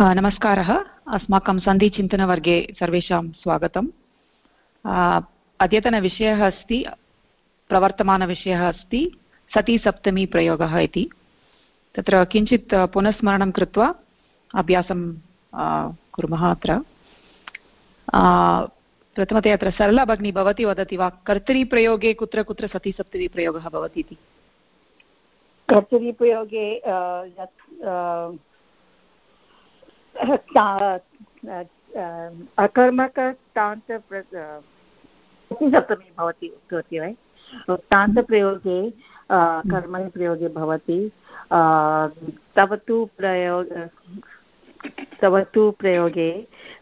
नमस्कारः। अस्माकं सन्धिचिन्तनवर्गे सर्वेषां स्वागतम्। अद्यतनविषयः अस्ति, प्रवर्तमानविषयः अस्ति, सतीसप्तमी प्रयोगः इति। तत्र किञ्चित् पुनस्मरणं कृत्वा अभ्यासं कुर्मः अत्र। प्रथमतया अत्र सरला भगिनी भवती, वदति वा, कर्तरीप्रयोगे कुत्र कुत्र सतीसप्तमीप्रयोगः भवति इति कर्तरीप्रयोगे अकर्मकतान्त भवति उक्तवती वा तान्तप्रयोगे कर्मणि प्रयोगे भवति तव तु प्रयोग तव तु प्रयोगे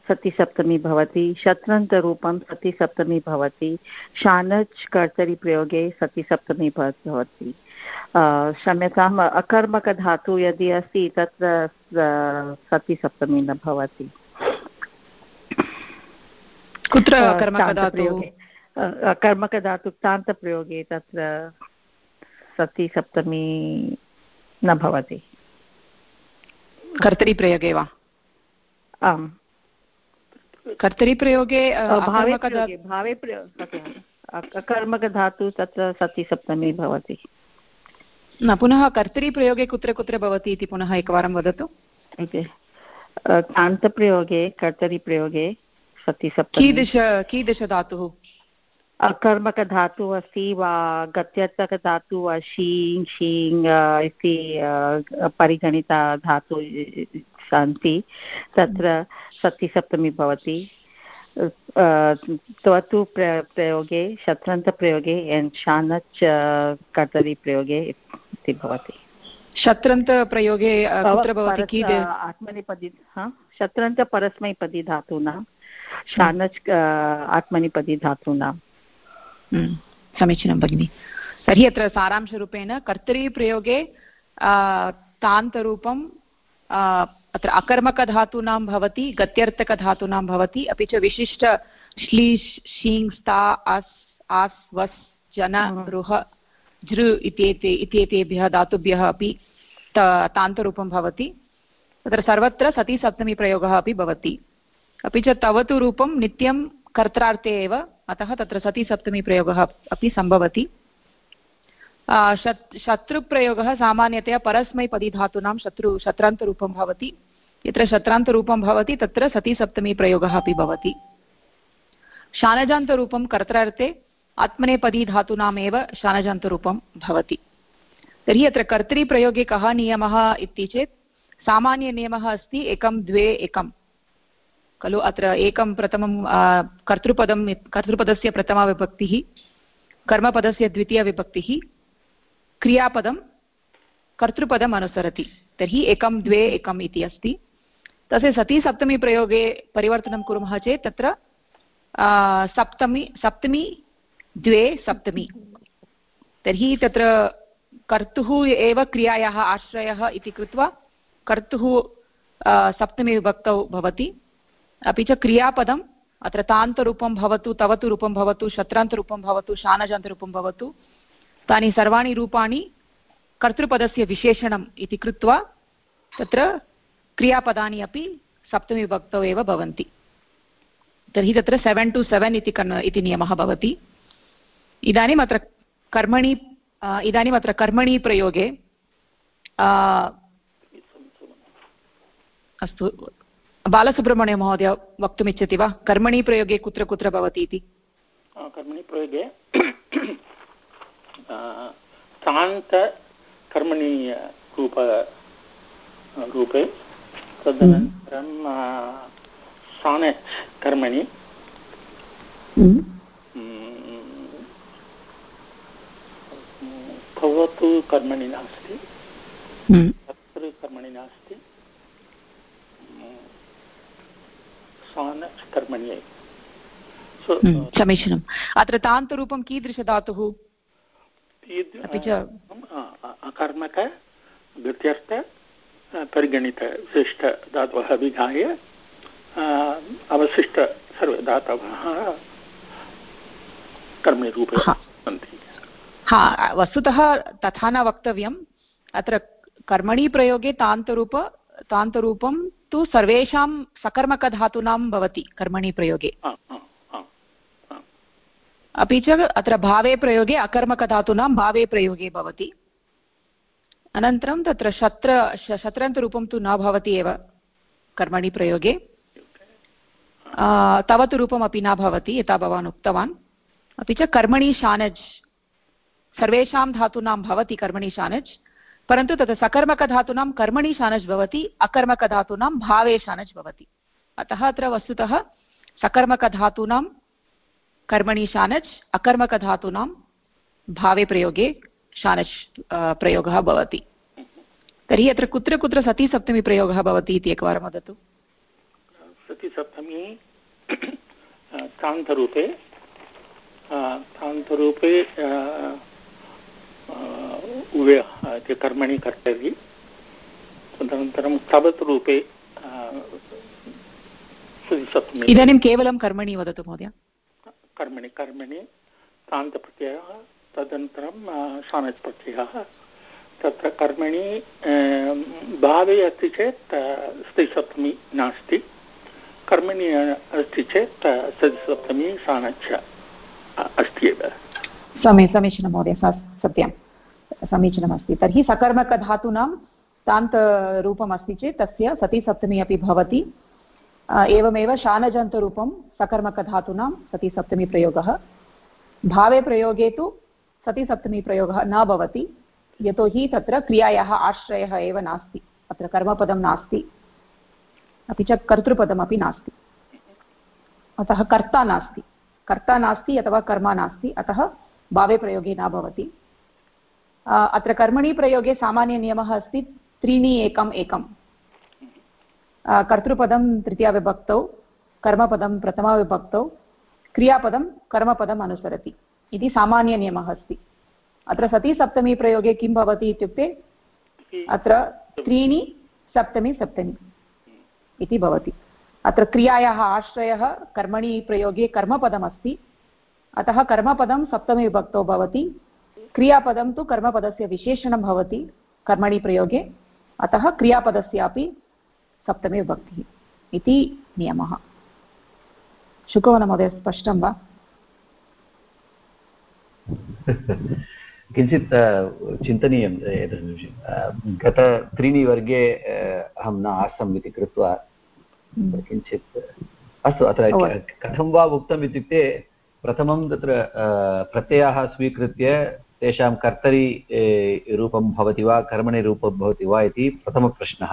सतिसप्तमी भवति शत्रन्तरूपं सतिसप्तमी भवति शानच् कर्तरिप्रयोगे सतिसप्तमी भवति। क्षम्यताम् अकर्मकधातु यदि अस्ति तत्र सतिसप्तमी न भवति। कुत्र कर्मकधातु तान्तप्रयोगे तत्र सतिसप्तमी न भवति। कर्तरिप्रयोगे वा? आम्। कर्तरिप्रयोगे भावे भावे कर्मकधातु तत्र सतिसप्तमी भवति। न पुनः कर्तरिप्रयोगे कुत्र कुत्र भवति इति पुनः एकवारं वदतु। तान्तप्रयोगे कर्तरिप्रयोगे सतिसप्तमी। कीदृश कीदृशधातुः? अकर्मकधातुः अस्ति वा गत्यर्थकधातुः वा शीङ् शीङ् इति परिगणिता धातु सन्ति। तत्र सप्तिसप्तमी भवति। त्वतु प्र प्रयोगे शत्रन्तप्रयोगे शानच् कर्तरिप्रयोगे इति भवति। शत्रन्तप्रयोगे आत्मनेपदी शत्रन्तपरस्मैपदी धातूनां शानच् आत्मनेपदी धातूनां हम्म, समीचीनं भगिनि तर्हि अत्र सारांशरूपेण कर्तरीप्रयोगे तान्तरूपं अत्र अकर्मकधातूनां भवति गत्यर्थकधातूनां भवति अपि च विशिष्ट श्लीश् शीङ् स्ता अस् आस् वस् जन रुह झृ इत्येते इत्येतेभ्यः धातुभ्यः अपि तान्तरूपं भवति तत्र सर्वत्र सतीसप्तमीप्रयोगः अपि भवति अपि च तव तु रूपं नित्यं कर्त्रार्थे एव अतः तत्र सतीसप्तमीप्रयोगः अपि सम्भवति। शत्, शत्रुप्रयोगः सामान्यतया परस्मैपदीधातूनां शत्रु, शत्रान्तरूपं भवति। यत्र शत्रान्तरूपं भवति, तत्र सतीसप्तमीप्रयोगः अपि भवति। शानजान्तरूपं कर्त्रार्थे, आत्मनेपदीधातूनामेव शानजान्तरूपं भवति। तर्हि अत्र कर्तरीप्रयोगे कः नियमः इति चेत्, सामान्यनियमः अस्ति, एकं, द्वे एकं खलु, अत्र एकं प्रथमं कर्तृपदं कर्तृपदस्य प्रथमाविभक्तिः कर्मपदस्य द्वितीयविभक्तिः क्रियापदं कर्तृपदम् अनुसरति। तर्हि एकं द्वे एकम् इति अस्ति। तस्य सती सप्तमीप्रयोगे परिवर्तनं कुर्मः चेत् तत्र सप्तमी सप्तमी द्वे सप्तमी। तर्हि तत्र कर्तुः एव क्रियायाः आश्रयः इति कृत्वा कर्तुः सप्तमीविभक्तौ भवति। अपि च क्रियापदम्, अत्र तान्तरूपं भवतु, तवतु रूपं भवतु, शत्रान्तरूपं भवतु, शानजान्तरूपं भवतु, तानि सर्वाणि रूपाणि कर्तृपदस्य विशेषणम् इति कृत्वा तत्र क्रियापदानि अपि सप्तमीविभक्तौ एव भवन्ति। तर्हि तत्र सेवेन् टु सेवेन् इति कन्, इति नियमः भवति। इदानीम् अत्र कर्मणि इदानीम् अत्र कर्मणि प्रयोगे अस्तु बालसुब्रह्मण्य महोदय वक्तुमिच्छति वा? कर्मणि प्रयोगे कुत्र कुत्र भवति इति? कर्मणि प्रयोगे। तान्तकर्मणि रूप रूपे तदनन्तरं सानच् कर्मणि। भवतु कर्मणि नास्ति। तत्र कर्मणि नास्ति। समीचीनम् अत्र तान्तरूपं कीदृशधातुः? अपि च अकर्मक गत्यर्थ परिगणित विशिष्टधातवः विहाय अवशिष्ट सर्वे धातवः कर्मरूपे सन्ति। हा वस्तुतः तथा न वक्तव्यम्। अत्र कर्मणि प्रयोगे तान्तरूप तान्तरूपं तु सर्वेषां सकर्मकधातूनां भवति कर्मणि प्रयोगे। अपि च अत्र भावे प्रयोगे अकर्मकधातूनां भावे प्रयोगे भवति। अनन्तरं तत्र शत्र शत्रन्तरूपं तु न भवति एव कर्मणि प्रयोगे। तवतु रूपमपि न भवति यथा भवान् उक्तवान्। अपि च कर्मणि शानज्। सर्वेषां धातूनां भवति कर्मणि शानज्। परन्तु तत् सकर्मकधातूनां कर्मणि शानज् भवति, अकर्मकधातूनां भावे शानज् भवति। अतः अत्र वस्तुतः सकर्मकधातूनां कर्मणि शानज्, अकर्मकधातूनां भावे प्रयोगे शानज् प्रयोगः भवति। तर्हि अत्र कुत्र कुत्र सतीसप्तमीप्रयोगः भवति इति एकवारं वदतु। सतीसप्तमी उवे इति कर्मणि कर्तव्ये. तदनन्तरं तवत् रूपे इदानीं केवलं कर्मणि वदतु महोदय. कर्मणि कर्मणि तान्तप्रत्ययः तदनन्तरं शानच् प्रत्ययः तत्र कर्मणि भावे अस्ति चेत् स्त्रीसप्तमी नास्ति. कर्मणि अस्ति चेत् सतिसप्तमी सानच्च अस्ति एव. समी समीचीनं महोदय सत्यं समीचीनमस्ति। तर्हि सकर्मकधातूनां तान्तरूपम् अस्ति चेत् तस्य सतीसप्तमी अपि भवति। एवमेव शानजन्तरूपं सकर्मकधातूनां सतीसप्तमीप्रयोगः भावे प्रयोगे तु सतीसप्तमीप्रयोगः न भवति। यतोहि तत्र क्रियायाः आश्रयः एव नास्ति। अत्र कर्मपदं नास्ति। अपि च कर्तृपदमपि नास्ति। अतः कर्ता नास्ति। कर्ता नास्ति अथवा कर्म नास्ति। अतः भावे प्रयोगे न भवति। अत्र कर्मणि प्रयोगे सामान्यनियमः अस्ति त्रीणि एकम् एकं कर्तृपदं तृतीयाविभक्तौ कर्मपदं प्रथमाविभक्तौ क्रियापदं कर्मपदम् अनुसरति। इति सामान्यनियमः अस्ति। अत्र सतीसप्तमी प्रयोगे किं भवति इत्युक्ते अत्र त्रीणि सप्तमी सप्तमी इति भवति। अत्र क्रियायाः आश्रयः कर्मणि प्रयोगे कर्मपदमस्ति। अतः कर्मपदं सप्तमीविभक्तौ भवति। क्रियापदं तु कर्मपदस्य विशेषणं भवति कर्मणि प्रयोगे अतः क्रियापदस्यापि सप्तमी विभक्तिः इति नियमः। शुकवनमहोदय स्पष्टं वा? किञ्चित् चिन्तनीयम् एतस्मिन् विषये। गत त्रीणि वर्गे अहं न आसम् इति कृत्वा हम्म। किञ्चित् अस्तु अत्र कथं वा उक्तम् इत्युक्ते प्रथमं तत्र प्रत्ययाः स्वीकृत्य तेषां कर्तरि रूपं भवति वा कर्मणि रूपं भवति वा इति प्रथमप्रश्नः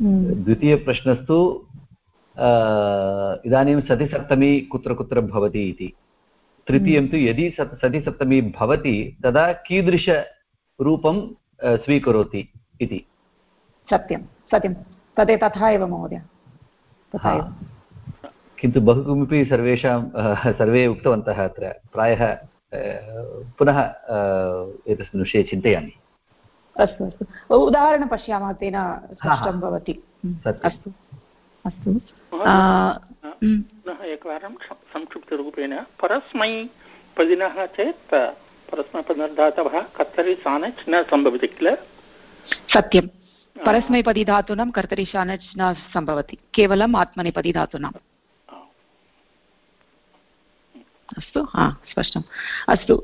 हम्म। द्वितीयप्रश्नस्तु इदानीं सतिसप्तमी कुत्र कुत्र भवति इति। तृतीयं तु यदि सत् सति सप्तमी भवति तदा कीदृशरूपं स्वीकरोति इति। सत्यं सत्यं। तदे तथा एव महोदय। किन्तु बहु किमपि सर्वेषां सर्वे उक्तवन्तः अत्र। प्रायः पुनः एतस्मिन् विषये चिन्तयामि। अस्तु अस्तु। उदाहरणं पश्यामः तेन स्पष्टं भवति। अस्तु अस्तु। पुनः एकवारं संक्षिप्तरूपेण परस्मै पदिनः चेत् परस्मैपदधातवः कर्तरि सानच् न सम्भवति किल? सत्यं परस्मैपदी धातूनां कर्तरि शानच् न सम्भवति। केवलम् आत्मनेपदी धातूनाम् अस्तु हा स्पष्टम्। अस्तु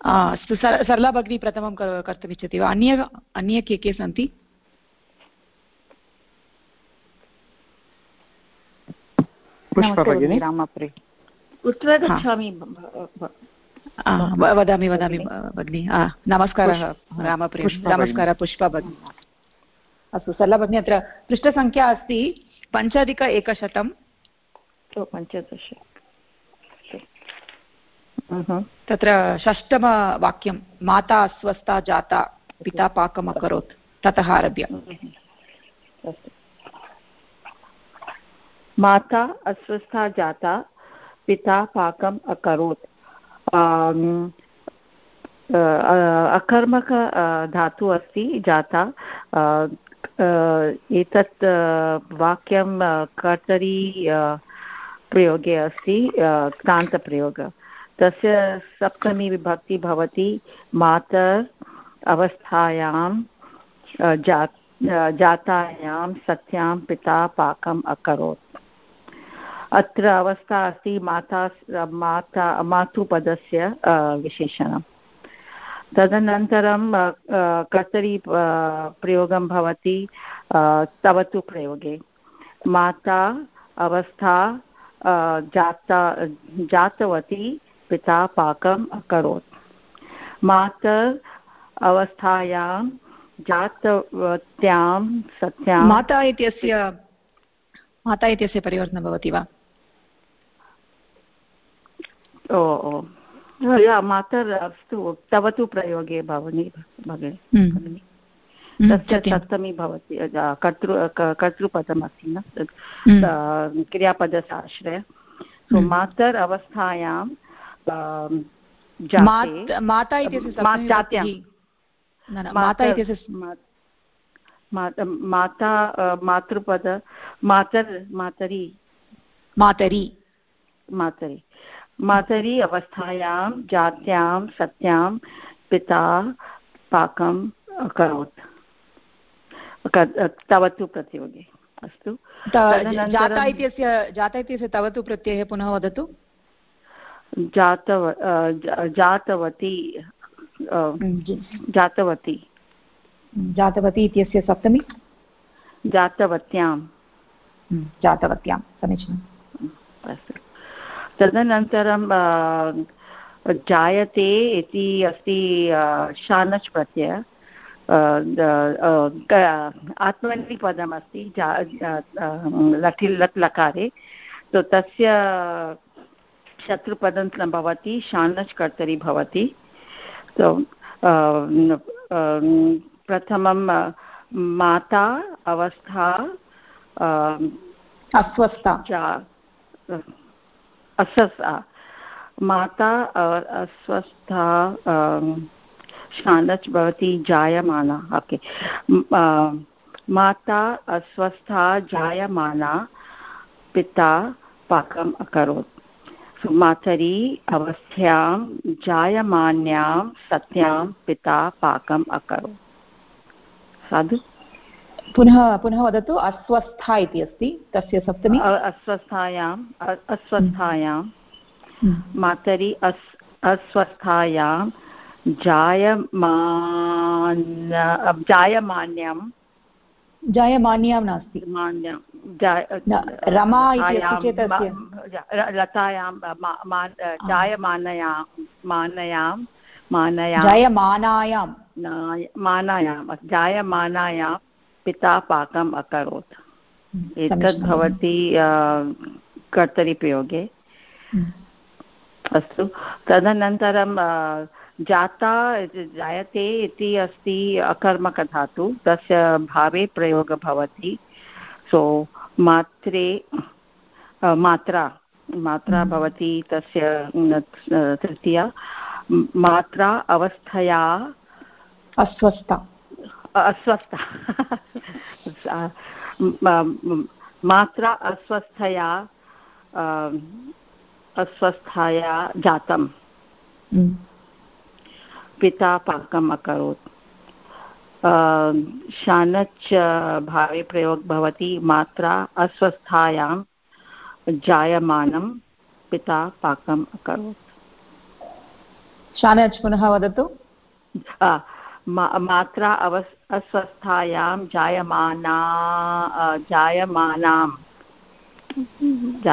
अस्तु सरला भगिनी प्रथमं कर्तुमिच्छति वा? अन्य अन्ये के के सन्ति? पुष्पा भगिनी। कुत्र गच्छामि वदामि वदामि भगिनि। नमस्कारः रामप्रिय नमस्कारः पुष्पा भगिनी। अस्तु सरला भगिनी अत्र पृष्ठसङ्ख्या अस्ति पञ्चाधिक एकशतं। पञ्चदश। तत्र षष्टमवाक्यं माता अस्वस्था जाता पिता पाकम् अकरोत् ततः आरभ्य। माता अस्वस्था जाता पिता पाकम् अकरोत्। अकर्मक धातु अस्ति जाता। एतत् वाक्यं कर्तरी प्रयोगे अस्ति क्रान्तप्रयोग। तस्य सप्तमी विभक्ति भवति मातर् अवस्थायां जात् जातायां, सत्यां, पिता पाकम् अकरोत्। अत्र अवस्था अस्ति माता माता, मातृपदस्य विशेषणं तदनन्तरं कर्तरी प्रयोगं भवति तवतु प्रयोगे। माता अवस्था जाता, जातवती पिता पाकम् अकरोत्। मातर् अवस्थायां जातवत्यां सत्यां माता इत्यस्य माता इत्यस्य परिवर्तनं भवति वा? ओ ओ। मातर् अस्तु। तव तु प्रयोगे भवनि भगिनि हम्म। हम्म, तस्य सप्तमी भवति। कर्तृ कर्तृपदमस्ति न? हम्म। क्रियापदस्य आश्रय सो मातर् अवस्थायां माता इत्यस्य माता इत्यस्य माता मातृपद मातर् मातरि। मातरि। मातरि। मातरि अवस्थायां जात्यां सत्यां पिता पाकम् अकरोत् तवतु प्रतियोगे। अस्तु। जाता इत्यस्य जाता इत्यस्य तवतु प्रत्ययः पुनः वदतु। जातव जातवती जातवती। जातवती इत्यस्य सप्तमी? जातवत्यां। जातवत्यां समीचीनम्। अस्तु। तदनन्तरं जायते इति अस्ति शानच् प्रत्यय आत्मनिपदमस्ति जा लटि लट् लकारे तो तस्य शत्रुपदं भवति शानच् कर्तरि भवति। तो प्रथमं माता अवस्था अस्वस्था। अस्वस्था माता अस्वस्था शानच् भवति जायमाना। ओके। माता अस्वस्था जायमाना पिता पाकम् अकरोत्। मातरी अवस्थायां जायमान्यां सत्यां पिता पाकम् अकरोत्। साधु? पुनः पुनः वदतु अस्वस्था इति अस्ति तस्य सप्तमी? अस्वस्थायाम् अस्वस्थायां हम्म। मातरि अस् अस्वस्थायां जायमान जायमान्यं जायमान्यां नास्ति। रमा लतायां जायमानयां मानयां मानयां। जायमानायां। मानायां जायमानायां पिता पाकम् अकरोत्। एतद् भवति कर्तरिप्रयोगे। अस्तु तदनन्तरं जाता जायते इति अस्ति अकर्मकधातु तस्य भावे प्रयोगः भवति। सो मात्रे मात्रा मात्रा भवति तस्य तृतीया। मात्रा अवस्थया अस्वस्था। अस्वस्था। मात्रा अस्वस्थया अस्वस्थाया जातं हम्म। पिता पाकम् अकरोत्। शानच् भावे प्रयोग भवति मात्रा अस्वस्थायां जायमानं पिता पाकम् अकरोत्। शानच् पुनः वदतु। मात्रा अव अस्वस्थायां जायमाना जायमानां।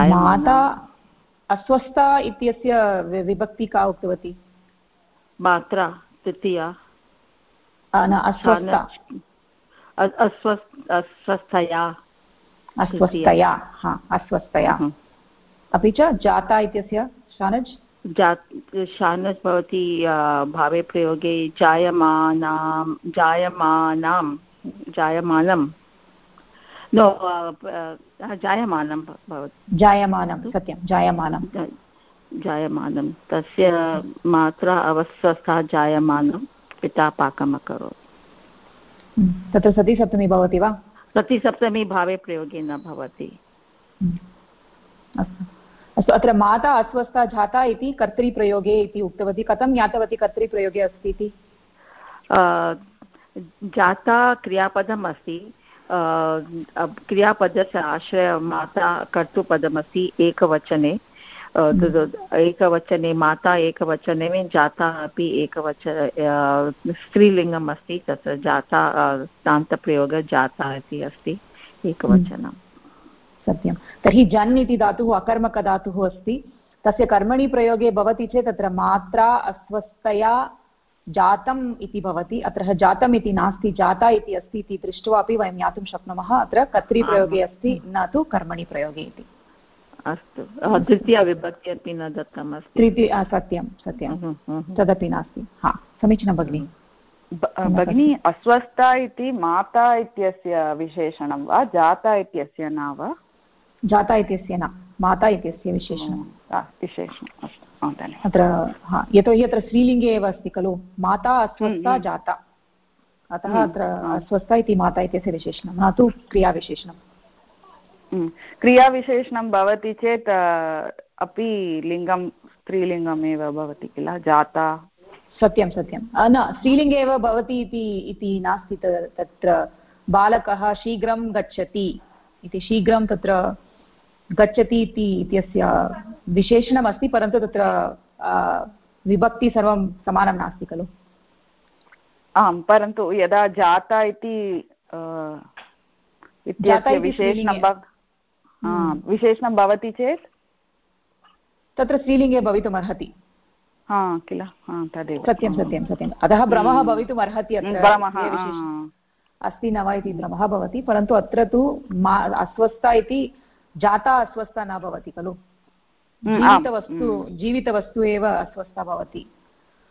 माता अस्वस्था इत्यस्य विभक्ति का उक्तवती। मात्रा तृतीया। अस्वस्थया। अस्वस्थया हा अस्वस्थया। हम्म। अपि च जाता इत्यस्य शानज्? शानस् भवति भावे प्रयोगे जायमानां जायमानां जायमानं नो जायमानं भवति। जायमानं सत्यं जायमानं जायमानं। तस्य मात्रा अवस्था जायमानं पिता पाकम् अकरोत् तत्र सतिसप्तमी भवति वा? सतिसप्तमी भावे प्रयोगे न भवति। अस्तु। अस्तु अत्र माता अस्वस्था जाता इति कर्तृप्रयोगे इति उक्तवती। कथं ज्ञातवती कर्तृप्रयोगे अस्ति इति? जाता क्रियापदम् अस्ति क्रियापदस्य आश्रय माता कर्तृपदमस्ति एकवचने। एकवचने माता एकवचने में जाता अपि एकवचन स्त्रीलिङ्गम् अस्ति तत्र जाता तान्तप्रयोगः जाता इति अस्ति एकवचनं। सत्यं। तर्हि जन् इति धातुः अकर्मकधातुः अस्ति। तस्य कर्मणि प्रयोगे भवति चेत् तत्र मात्रा अस्वस्थया जातम् इति भवति। अत्र जातम् इति नास्ति जाता इति अस्ति इति दृष्ट्वा अपि वयं ज्ञातुं शक्नुमः। अत्र कर्तृप्रयोगे अस्ति न तु कर्मणि प्रयोगे इति। अस्तु। द्वितीयविभक्ति अपि न दत्तम् अस्ति तृतीय सत्यं सत्यं। तदपि नास्ति। हा समीचीनं भगिनि। भगिनी अस्वस्था इति माता इत्यस्य विशेषणं वा? जाता इत्यस्य न वा? जाता इत्यस्य न माता इत्यस्य विशेषणं। विशेषणम् अस्तु। अत्र हा यतोहि अत्र स्त्रीलिङ्गे एव अस्ति खलु? माता अस्वस्था जाता। अतः अत्र अस्वस्था इति माता इत्यस्य विशेषणं न तु क्रियाविशेषणं क्रियाविशेषणं भवति चेत् अपि लिङ्गं स्त्रीलिङ्गमेव भवति किल? जाता? सत्यं सत्यं। न स्त्रीलिङ्गे एव भवति इति नास्ति तत्र। बालकः शीघ्रं गच्छति इति शीघ्रं तत्र गच्छति इति इत्यस्य विशेषणमस्ति परन्तु तत्र विभक्ति सर्वं समानं नास्ति खलु? आम् परन्तु यदा जाता इति इत्यस्य विशेषणं हम्म। विशेषणं भवति चेत् तत्र स्त्रीलिङ्गे भवितुमर्हति हा किल तदेव सत्यं सत्यं सत्यम् अतः भ्रमः भवितुम् अर्हति अस्ति न वा इति भ्रमः भवति परन्तु अत्र तु मा अस्वस्था इति जाता अस्वस्था न भवति खलु? हम्म, जीवितवस्तु हम्म। जीवितवस्तु एव अस्वस्था भवति।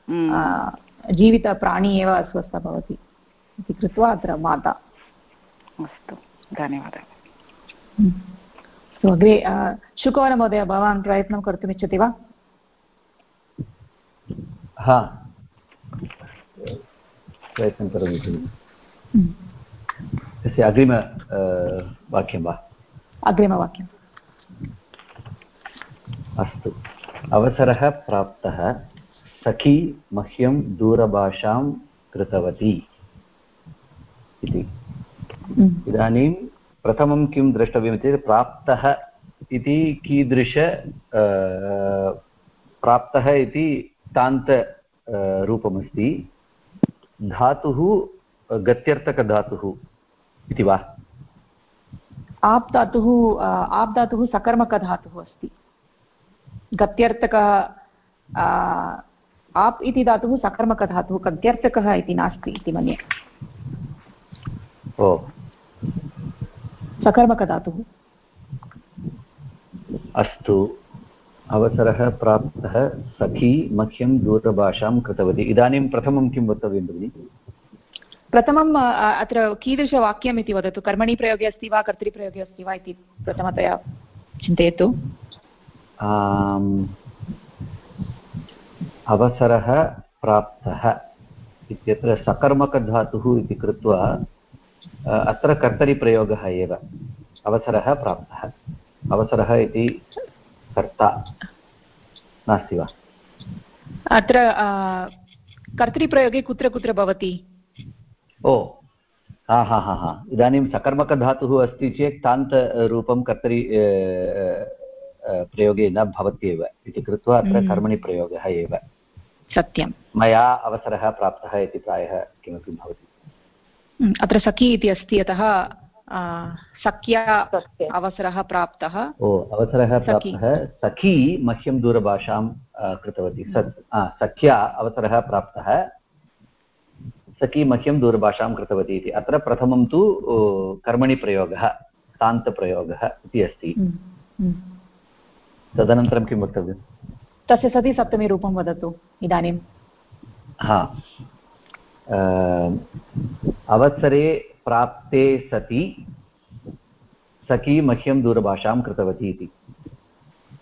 हम्म। जीवितप्राणी एव अस्वस्था भवति इति कृत्वा अत्र माता। अस्तु धन्यवादः। अस्तु अग्रे शुकवनमहोदय भवान् प्रयत्नं कर्तुमिच्छति वा हा प्रयत्नं करोमि तस्य अग्रिम वाक्यं वा अग्रिमवाक्यम् अस्तु अवसरः प्राप्तः सखी मह्यं दूरभाषां कृतवती इति इदानीं प्रथमं किं द्रष्टव्यमिति प्राप्तः इति कीदृश प्राप्तः इति तान्त रूपमस्ति। धातुः गत्यर्थकधातुः इति वा? आप् धातुः आप् धातुः सकर्मकधातुः अस्ति। गत्यर्थकः आप् इति धातुः सकर्मकधातुः गत्यर्थकः इति नास्ति इति मन्ये। ओ। सकर्मकधातुः अस्तु। अवसरः प्राप्तः। सखी मह्यं दूरभाषां कृतवती। इदानीं प्रथमं किं वक्तव्यं भगिनि? प्रथमम् अत्र कीदृशवाक्यम् इति वदतु। कर्मणि प्रयोगे अस्ति वा कर्तृप्रयोगे अस्ति वा इति प्रथमतया चिन्तयतु। अवसरः प्राप्तः। इत्यत्र सकर्मकधातुः इति कृत्वा अत्र कर्तरिप्रयोगः एव। अवसरः प्राप्तः। अवसरः इति कर्ता। नास्ति वा? अत्र कर्तृप्रयोगे कुत्र कुत्र भवति? ओ हा हा हा हा। इदानीं सकर्मकधातुः अस्ति चेत् तान्तरूपं कर्तरि प्रयोगे न भवत्येव इति कृत्वा अत्र हम्म। कर्मणि प्रयोगः एव। सत्यं मया अवसरः प्राप्तः इति प्रायः किमपि भवति। अत्र सखी इति अस्ति अतः सख्या अवसरः प्राप्तः। ओ अवसरः प्राप्तः। सखी मह्यं दूरभाषां कृतवती। सख्या अवसरः प्राप्तः। सखी मह्यं दूरभाषां कृतवती इति। अत्र प्रथमं तु कर्मणि प्रयोगः तान्तप्रयोगः इति अस्ति। तदनन्तरं किं वक्तव्यं तस्य सति सप्तमीरूपं वदतु इदानीं। हा। अवसरे प्राप्ते सति सखी मह्यं दूरभाषां कृतवती इति।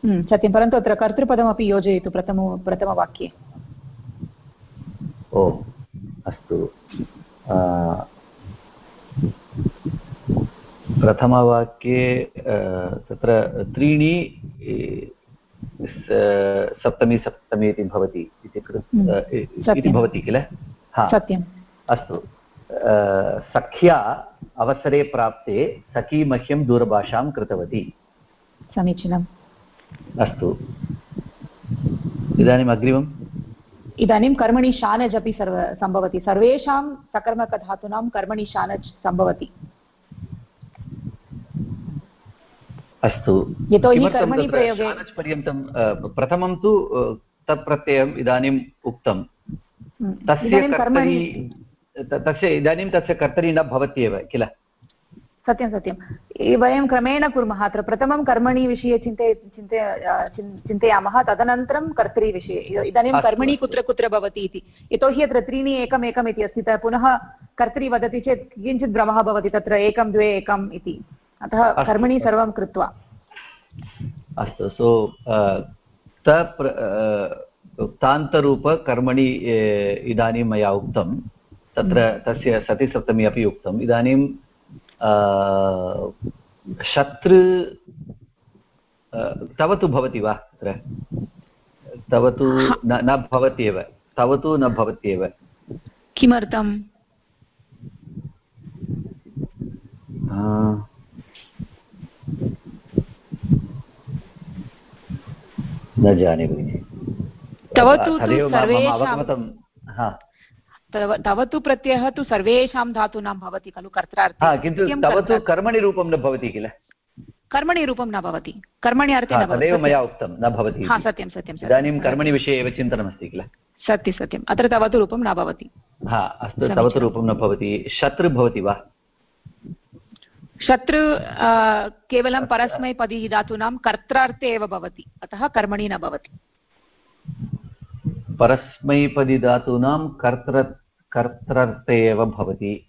हम्म, सत्यं परन्तु अत्र कर्तृपदमपि योजयतु प्रथमो प्रथमवाक्ये। ओ अस्तु। प्रथमवाक्ये तत्र त्रीणि सप्तमी सप्तमी इति भवति इति हम्म, भवति किल? हा। सत्यम् अस्तु। सख्या अवसरे प्राप्ते सखी मह्यं दूरभाषां कृतवती। समीचीनम्। अस्तु। इदानीम् अग्रिमम्। इदानीं कर्मणि शानज् अपि सर्व सम्भवति। सर्वेषां सकर्मकधातूनां कर्मणि शानज् सम्भवति। अस्तु। यतोहि कर्मणि प्रयोगे पर्यन्तं प्रथमं तु तत् प्रत्ययम् इदानीम् उक्तं हम्म, तस्य तस्य इदानीं तस्य कर्तरि न भवत्येव किल? सत्यं सत्यं. वयं क्रमेण कुर्मः अत्र प्रथमं कर्मणि विषये चिन्तय चिन्तय चिन्तयामः तदनन्तरं कर्तरिविषये इदानीं कर्मणि कुत्र कुत्र भवति इति. यतोहि अत्र त्रीणि एकम् एकम् इति अस्ति पुनः कर्तरि वदति चेत् किञ्चित् भ्रमः भवति तत्र एकं द्वे एकम् इति. अतः कर्मणि सर्वं कृत्वा. अस्तु सो तान्तरूपकर्मणि इदानीं मया उक्तं तत्र तस्य सतिसप्तमी अपि उक्तम्। इदानीं शत्रु तव तु भवति वा तत्र? तव तु न भवत्येव। तव तु न भवत्येव। किमर्थम्? न जाने भगिनि। तव तु सर्वेषां तव तु प्रत्ययः तु सर्वेषां धातूनां भवति खलु कर्त्रार्थे। किन्तु तव तु कर्मणि रूपं न भवति किल? कर्मणि रूपं न भवति। कर्मणि अर्थे तदेव मया उक्तं न भवति सत्यं सत्यम् इदानीं कर्मणि विषये एव चिन्तनमस्ति किल? सत्यं सत्यम् अत्र तव तु रूपं न भवति। हा अस्तु तव तु रूपं न भवति। शत्रु भवति वा? शत्रु केवलं परस्मैपदी धातूनां कर्त्रार्थे एव भवति। अतः कर्मणि न भवति। परस्मैपदी धातूनां कर्तृ कर्तृर्थे एव भवति।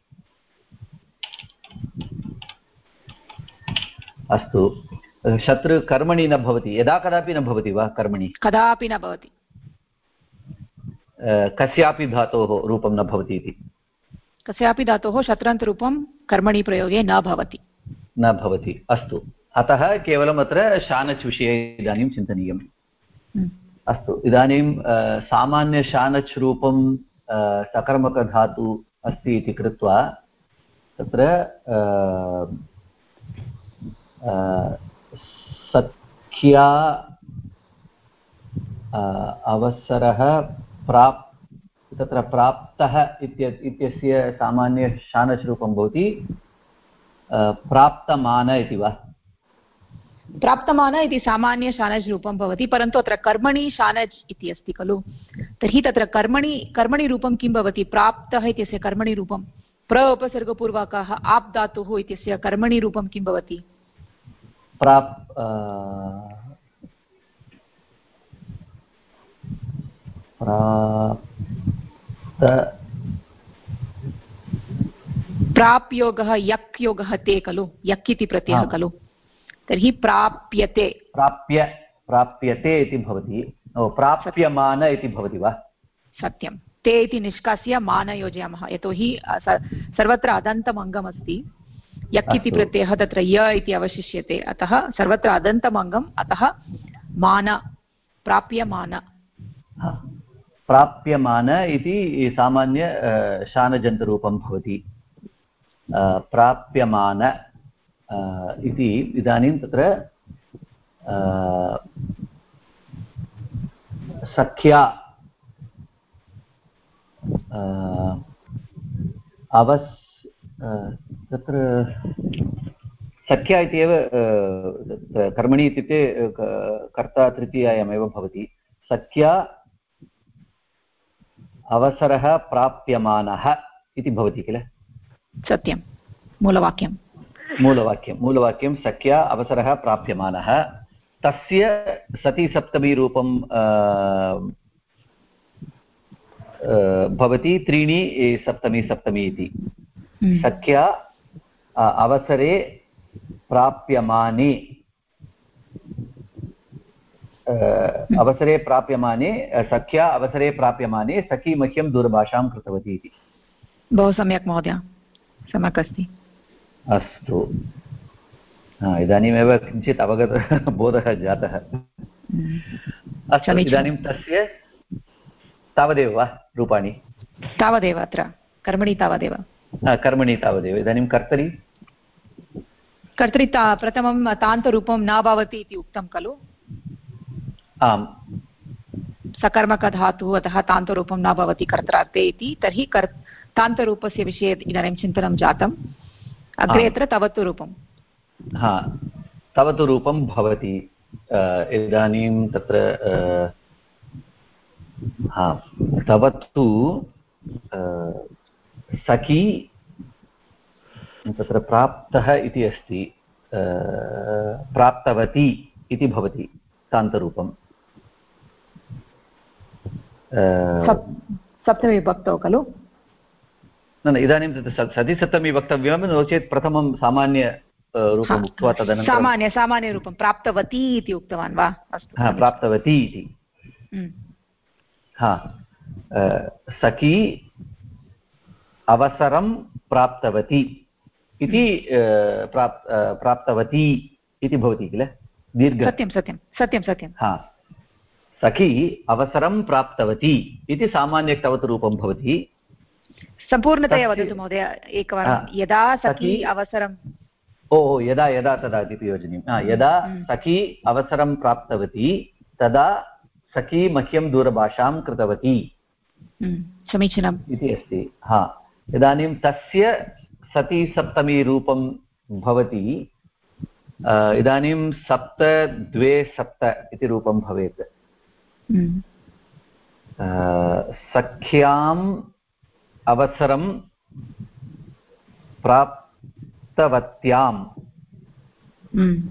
अस्तु। शत्रु कर्मणि न भवति। यदा कदापि न भवति वा कर्मणि? कदापि न भवति। कस्यापि धातोः रूपं न भवति इति? कस्यापि धातोः शत्रन्तरूपं कर्मणि प्रयोगे न भवति। न भवति। अस्तु। अतः केवलम् अत्र शानच् विषये इदानीं चिन्तनीयम्। हम्म। अस्तु। इदानीं सामान्यशानच् रूपं सकर्मकधातु अस्ति इति कृत्वा तत्र सख्या अवसरः प्राप्, तत्र प्राप्तः इत्यस्य सामान्यशानच् रूपं भवति प्राप्तमान इति वा? प्राप्तमान इति सामान्य शानज् रूपं भवति परन्तु अत्र कर्मणि शानज् इति अस्ति खलु। तर्हि तत्र कर्मणि कर्मणि रूपं किं भवति? प्राप्तः इत्यस्य कर्मणि रूपं। प्र उपसर्गपूर्वकः आप् धातुः इत्यस्य कर्मणि रूपं किं भवति? प्राप् प्राप्योगः यक् योगः ते खलु। यक् इति प्रत्ययः खलु। तर्हि प्राप्यते। प्राप्य प्राप्यते इति भवति। प्राप्यमान इति भवति वा? सत्यं। ते इति निष्कास्य मान योजयामः। यतोहि सर्वत्र अदन्तम् अङ्गमस्ति यक् इति प्रत्ययः तत्र य इति अवशिष्यते। अतः सर्वत्र अदन्तम् अङ्गम् अतः मान प्राप्यमान। प्राप्यमान इति सामान्य शानजन्तरूपं भवति। प्राप्यमान। इति इदानीं तत्र सख्या अवस् तत्र सख्या इत्येव कर्मणि इत्युक्ते कर्ता तृतीयायामेव भवति। सख्या अवसरः प्राप्यमानः इति भवति किल? सत्यं। मूलवाक्यं मूलवाक्यं मूलवाक्यं सख्या अवसरः प्राप्यमानः। तस्य सतिसप्तमीरूपं भवति त्रीणि सप्तमी सप्तमी इति। हम्म। सख्या अवसरे प्राप्यमाने अवसरे प्राप्यमाने सख्या अवसरे प्राप्यमाने सखी मह्यं दूरभाषां कृतवती इति। बहु सम्यक् महोदय सम्यक् अस्ति। अस्तु। इदानीमेव किञ्चित् अवगत बोधः जातः। अस्तु इदानीं तस्य तावदेव वा रूपाणि? तावदेव अत्र। कर्मणि तावदेव। कर्मणि तावदेव। इदानीं कर्तरि? कर्तरि ता प्रथमं तान्तरूपं न भवति इति उक्तं खलु। आम्। सकर्मकधातुः अतः तान्तरूपं न भवति कर्त्रार्थे इति। तर्हि कर् तान्तरूपस्य विषये इदानीं चिन्तनं जातम्। अग्रे अत्र तवतु रूपं हा तवतु रूपं भवति। इदानीं तत्र हा तवत्तु सखी तत्र प्राप्तः इति अस्ति। प्राप्तवती इति भवति तान्तरूपं सप्तमीविभक्तौ खलु? न इदानीं तत् सति सप्तमी वक्तव्यं नो चेत् प्रथमं सामान्य रूपम् उक्त्वा तदनन्तरं सामान्य सामान्यरूपं प्राप्तवती इति उक्तवान् वा? अस्तु हा प्राप्तवती इति। हम्म। हा सखी अवसरं प्राप्तवती इति प्राप् प्राप्तवती इति भवति किल? दीर्घ। सत्यं सत्यं सत्यं सत्यं। हा। सखी अवसरं प्राप्तवती इति सामान्यक्तवत् रूपं भवति। सम्पूर्णतया वदतु महोदय एकवारं. यदा सखी अवसरं ओ यदा यदा तदा इति यदा हम्म। सखी अवसरं प्राप्तवती तदा सखी मह्यं दूरभाषां कृतवती हम्म, समीचीनम्। इति अस्ति। हा इदानीं तस्य सति सप्तमी रूपं भवति इदानीं सप्त द्वे सप्त इति रूपं भवेत्। हम्म। अवसरं प्राप्तवत्याम्। हम्म।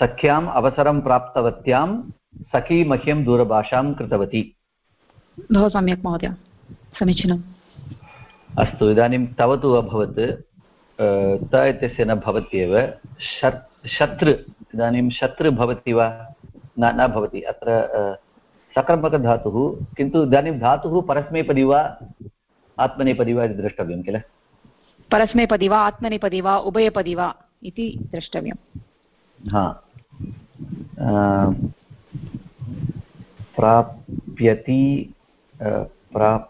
सख्याम् अवसरं प्राप्तवत्यां सखी मह्यं दूरभाषां कृतवती। बहु सम्यक् महोदय। समीचीनम् अस्तु इदानीं तव तु अभवत् त इत्यस्य न भवत्येव शत्रु इदानीं शत्रु भवति वा? न न भवति। अत्र सकर्मकधातुः किन्तु इदानीं धातुः परस्मैपदी वा? आत्मनेपदी वा इति द्रष्टव्यं किल? परस्मैपदी वा आत्मनेपदी वा उभयपदी वा इति द्रष्टव्यं हा। प्राप्यति प्राप्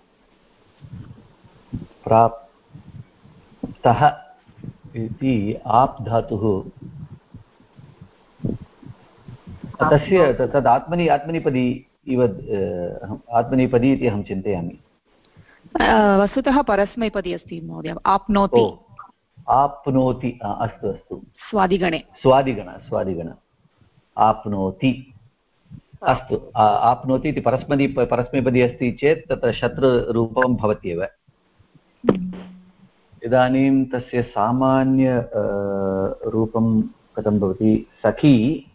प्राप्तः इति आप् धातुः। तस्य तद् आत्मनि आत्मनिपदी इव आत्मनिपदी इति अहं चिन्तयामि। वस्तुतः परस्मैपदी अस्ति महोदय। आप्नोति। आप्नोति अस्तु अस्तु। स्वादिगणे। स्वादिगण स्वादिगण। आप्नोति। अस्तु आप्नोति इति परस्मैपदी परस्मैपदी अस्ति चेत् तत्र शत्रुरूपं भवत्येव इदानीं तस्य सामान्य रूपं कथं भवति? सखी।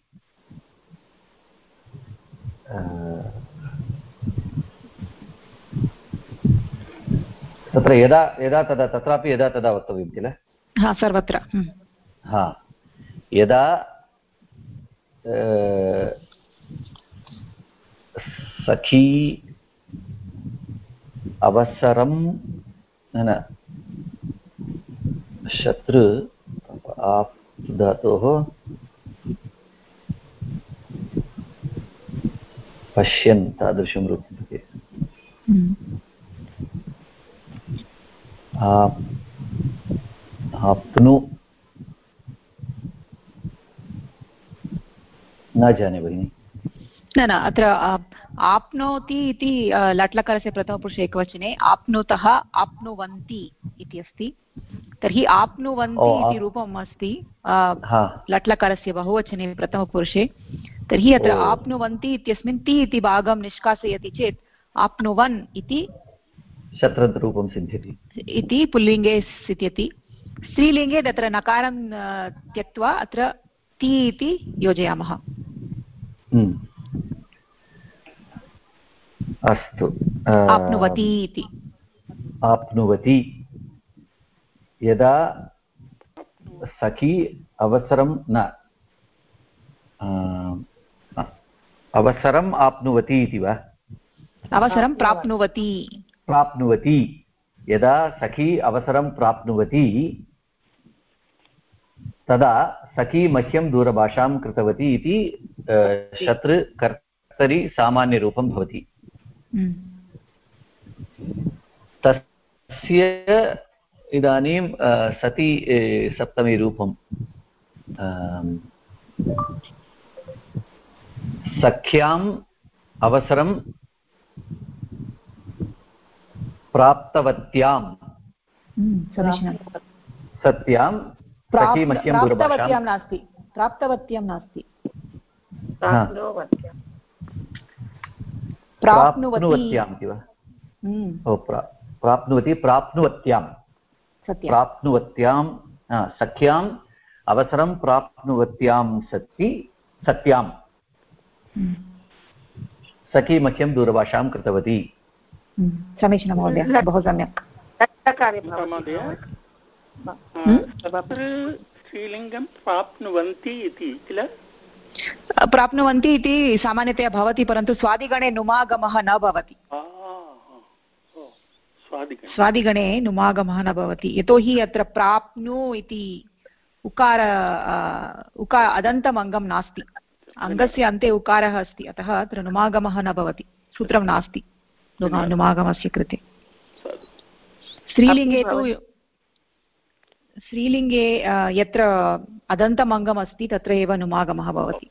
तत्र यदा यदा तदा तत्रापि यदा तदा वक्तव्यं किल? हा सर्वत्र. हम्म। हा. यदा सखी अवसरं न शत्रु आप् धातोः पश्यन् तादृशं रूपं आप्नु न जाने भगिनि न न अत्र आप्नोति इति लट्लकारस्य प्रथमपुरुषे एकवचने आप्नुतः आप्नुवन्ति इति अस्ति। तर्हि आप्नुवन्ति इति रूपम् अस्ति लट्लकारस्य बहुवचने प्रथमपुरुषे। तर्हि अत्र आप्नुवन्ति इत्यस्मिन् ति इति भागं निष्कासयति चेत् आप्नुवन् इति शत्रद्रूपं सिद्ध्यति। इति पुल्लिङ्गे सिद्ध्यति। स्त्रीलिङ्गे तत्र नकारं त्यक्त्वा अत्र ति इति योजयामः। हम्म। अस्तु आप्नुवती इति। आप्नुवती। यदा सखी अवसरं न अवसरम् आप्नुवती इति वा? अवसरं प्राप्नुवती। प्राप्नुवती यदा सखी अवसरं प्राप्नुवती तदा सखी मह्यं दूरभाषां कृतवती इति शत्रुकर्तरि सामान्यरूपं भवति हम्म। तस्य इदानीं सति सप्तमीरूपं सख्याम् अवसरं प्राप्तवत्यां सत्यां सखी मह्यं दूरभाषां नास्ति प्राप्तवत्यां नास्ति प्राप्नुवत्याम् प्राप्नुवति प्राप्नुवत्यां प्राप्नुवत्यां सख्याम् अवसरं प्राप्नुवत्यां सति सत्यां सखी मह्यं दूरभाषां कृतवती समीचीनं महोदय बहु सम्यक्। स्त्रीलिङ्गं प्राप्नुवन्ति इति किल? प्राप्नुवन्ति इति सामान्यतया भवति परन्तु स्वादिगणे नुमागमः न भवति। स्वादिगणे। नुमागमः न भवति। यतोहि अत्र प्राप्नु इति उकार उका अदन्तम् अङ्गं नास्ति अङ्गस्य अन्ते उकारः अस्ति अतः अत्र नुमागमः न भवति। सूत्रं नास्ति। नुमागमस्य कृते स्त्रीलिङ्गे तु स्त्रीलिङ्गे यत्र अदन्तम् अङ्गम् अस्ति तत्र एव नुमागमः भवति।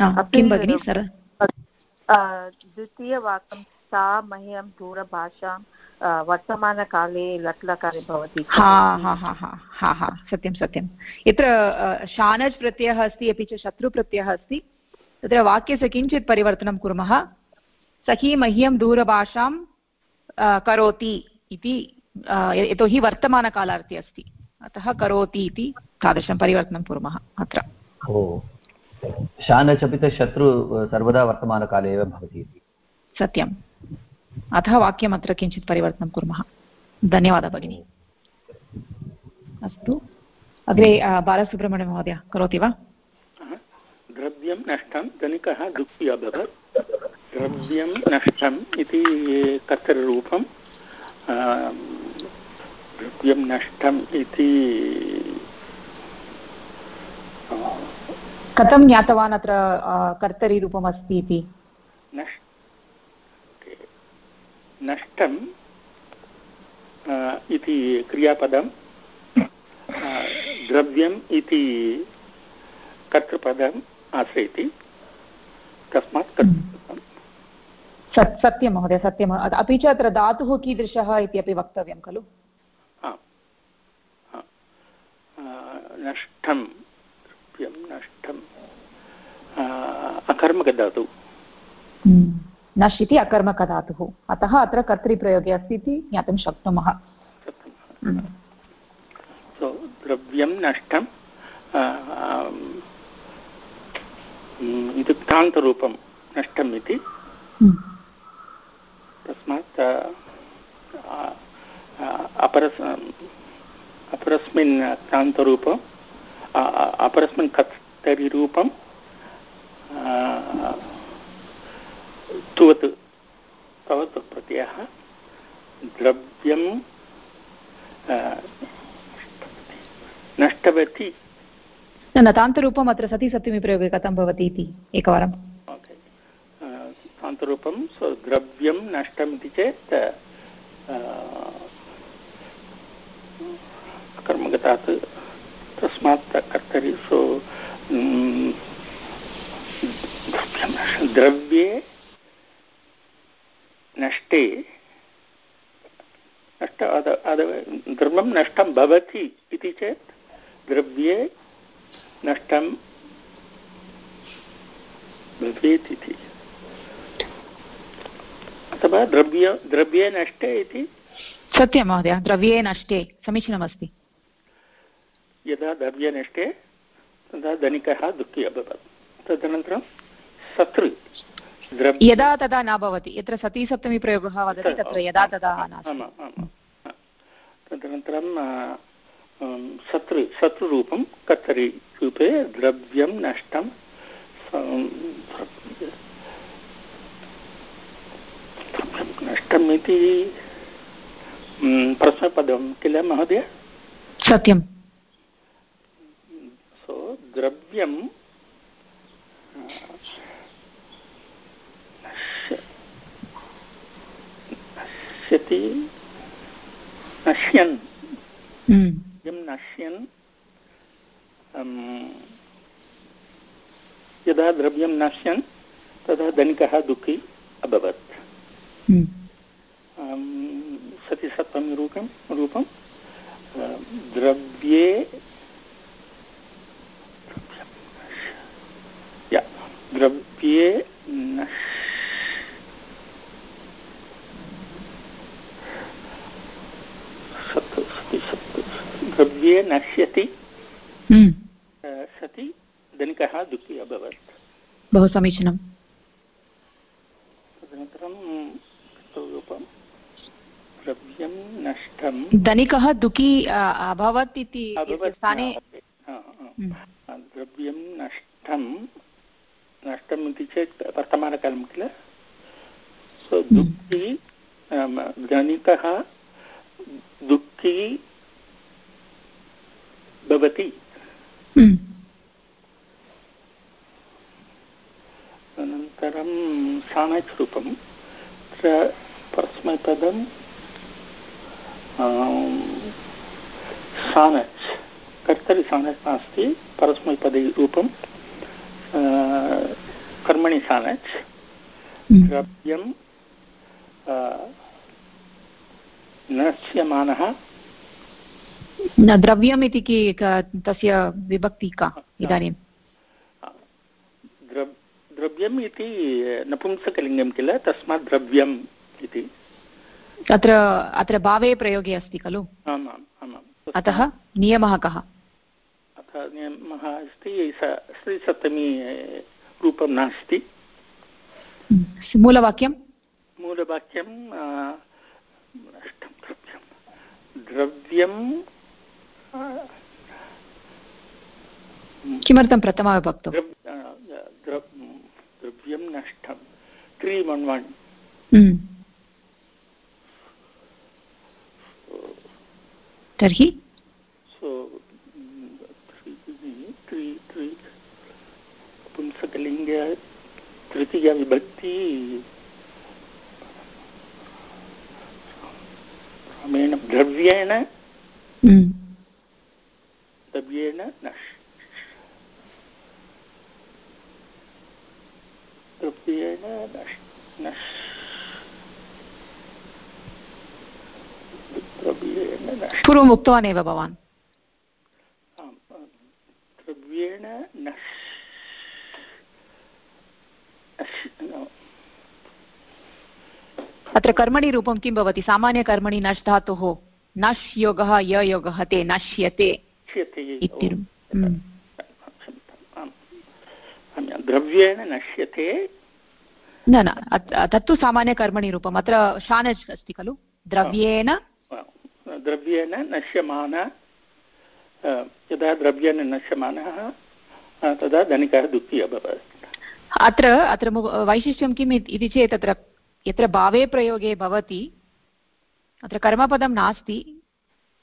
किं भगिनि सर? द्वितीयवाक्यं सा मह्यं दूरभाषां वर्तमानकाले लट्लकारे भवति हा हा हा हा हा हा सत्यं सत्यं। यत्र शानज् प्रत्ययः अस्ति अपि च शत्रुप्रत्ययः अस्ति तत्र वाक्यस्य किञ्चित् परिवर्तनं कुर्मः। सखी मह्यं दूरभाषां करोति इति यतोहि वर्तमानकालार्थे अस्ति। अतः करोति इति तादृशं परिवर्तनं कुर्मः अत्र। शानच् अपि च शत्रु सर्वदा वर्तमानकाले एव भवति इति। सत्यम्। अतः वाक्यम् अत्र किञ्चित् परिवर्तनं कुर्मः। धन्यवादः भगिनि। अस्तु। अग्रे बालसुब्रह्मण्यं महोदय करोति वा? द्रव्यं नष्टं धनिकः दुःखी अभवत्। द्रव्यं नष्टम् इति कर्तृरूपं द्रव्यं नष्टम् इति कथं ज्ञातवान् अत्र कर्तरीरूपम् अस्ति इति? नष्टम् इति क्रियापदं द्रव्यम् इति कर्तृपदम् आश्रयति। तस्मात् सत्यं महोदय सत्यम् अपि च अत्र धातुः कीदृशः इति अपि वक्तव्यं खलु? नष्टं नष्टम् अकर्मकधातु। नश् इति अकर्मकधातुः। अतः अत्र कर्तृप्रयोगे अस्ति इति ज्ञातुं शक्नुमः। द्रव्यं नष्टं इत्युक्तान्तरूपं नष्टम् इति तस्मात् अपरस् अपरस्मिन् क्रान्तरूपम् अपरस्मिन् कत्तरिरूपं तुवत् तवत् प्रत्ययः द्रव्यं नष्टवती। तान्तरूपम् अत्र सति सप्तमी प्रयोगे कथं भवति इति एकवारं तान्तरूपं द्रव्यं नष्टम् इति चेत् कर्मगतात् तस्मात् कर्तरि सो द्रव्ये नष्टे नष्ट द्रव्यं नष्टं भवति इति चेत्, द्रव्ये नष्टं भवेत् इति अथवा द्रव्य द्रव्ये नष्टे इति? सत्यं महोदय द्रव्ये नष्टे समीचीनमस्ति। यदा द्रव्ये नष्टे तदा धनिकः दुःखी अभवत्। तदनन्तरं शत्रु यदा तदा न भवति यत्र सती सप्तमी प्रयोगः वदति तत्र यदा तदा तदनन्तरं शत्रु शत्रुरूपं कर्तरि रूपे द्रव्यं नष्टं नष्टम् इति प्रश्नपदं किल महोदय? सत्यं। सो द्रव्यं नश्यति नश्यन्। हम्म, नश्यन् यदा द्रव्यं नश्यन् तदा धनिकः दुःखी अभवत्। हम्म, सति सत्त्वं रूपं रूपं द्रव्ये द्रव्ये नश् सत् सति सत् द्रव्ये नश्यति। हम्म, सति धनिकः दुःखी अभवत्। बहु समीचीनं तदनन्तरं रूपं द्रव्यं नष्टं धनिकः दुःखी अभवत् इति स्थाने हम्म। द्रव्यं नष्टं नष्टम् इति चेत् वर्तमानकालं किल? सो दुःखी नाम धनिकः दुःखी भवति। हम्म, अनन्तरं साणच् रूपं तत्र परस्मैपदं सानच् कर्तरि सानच् नास्ति परस्मैपदे रूपं कर्मणि सानच् हम्म, द्रव्यं नश्यमानः न द्रव्यम् इति कि- तस्य विभक्ति का इदानीं? द्रव् द्रव्यम् इति नपुंसकलिङ्गं किल? तस्मात् द्रव्यम् इति। अत्र अत्र भावे प्रयोगे अस्ति खलु? अतः नियमः कः? अतः नियमः अस्ति स स्त्रीसप्तमी रूपं नास्ति। मूलवाक्यं मूलवाक्यं द्रव्यं किमर्थं आ, द्रव्- द्रव्यं नष्टं। त्री वन्। वन् हम्म, तर्हि? पुंसकलिङ्ग तृतीयविभक्ति क्रमेण द्रव्येण। द्रव्येण नश्। द्रव्येण नश्। पूर्वम् उक्तवान् एव भवान्. द्रव्येण नश्। न, अत्र कर्मणि रूपं किं भवति? सामान्यकर्मणि नश् धातुः नश् योगः य योगः ते नश्यते। नश्यते द्रव्येण नश्यते। न न तत्तु सामान्यकर्मणि रूपम्। अत्र शानच् अस्ति खलु? द्रव्येण? द्रव्येण नश्यमान यदा द्रव्येण नश्यमानः तदा धनिकः दुःखी अभवत् अत्र अत्र वैशिष्ट्यं किम् इति चेत् अत्र यत्र भावे प्रयोगे भवति अत्र कर्मपदं नास्ति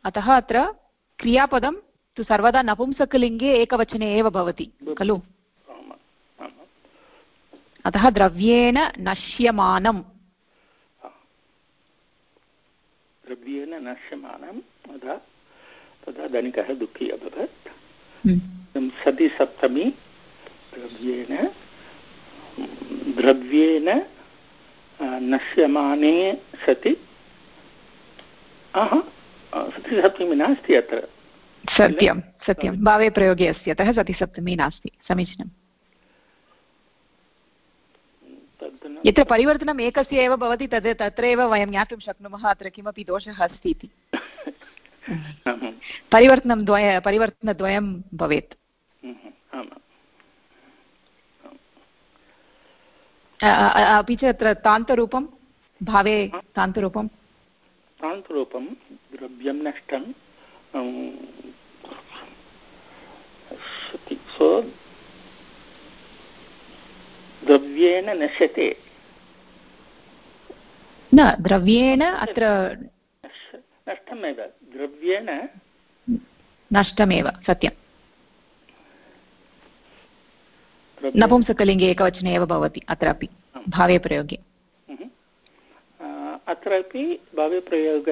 अतः अत्र क्रियापदं तु सर्वदा नपुंसकलिङ्गे एकवचने एव भवति खलु. अतः द्रव्येण नश्यमानम्। द्रव्येण नश्यमानं तदा तदा धनिकः दुःखी अभवत्। हम्म, सति सप्तमी द्रव्येण द्रव्येण नश्यमाने सति सप्तमी नास्ति अत्र। सत्यं सत्यं। भावे प्रयोगे अस्ति अतः सतिसप्तमी नास्ति समीचीनम्। यत्र परिवर्तनम् एकस्य एव भवति तद् तत्रैव वयं ज्ञातुं शक्नुमः अत्र किमपि दोषः अस्ति इति। परिवर्तनं द्वय परिवर्तनद्वयं भवेत्। अपि च अत्र तान्तरूपं भावे तान्तरूपं। तान्तरूपं द्रव्यं नष्टं सति सो द्रव्येण नश्यते। न द्रव्येण अत्र नष्टमेव द्रव्येण नष्टमेव सत्यं नपुंसकलिङ्गे एकवचने एव भवति अत्रापि भावे प्रयोगे. आ, अत्रापि भाव्यप्रयोग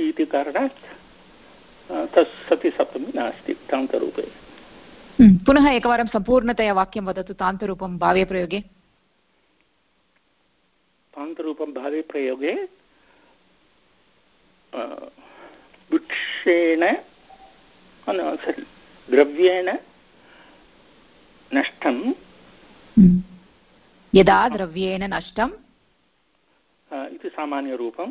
इति कारणात् तस् सति सप्तमी नास्ति तान्तरूपे। हम्म, पुनः एकवारं सम्पूर्णतया वाक्यं वदतु तान्तरूपं भाव्यप्रयोगे तान्तरूपं भाव्यप्रयोगे वृक्षेण सरि द्रव्येण नष्टं। हम्म। यदा द्रव्येण नष्टं। इति सामान्यरूपं।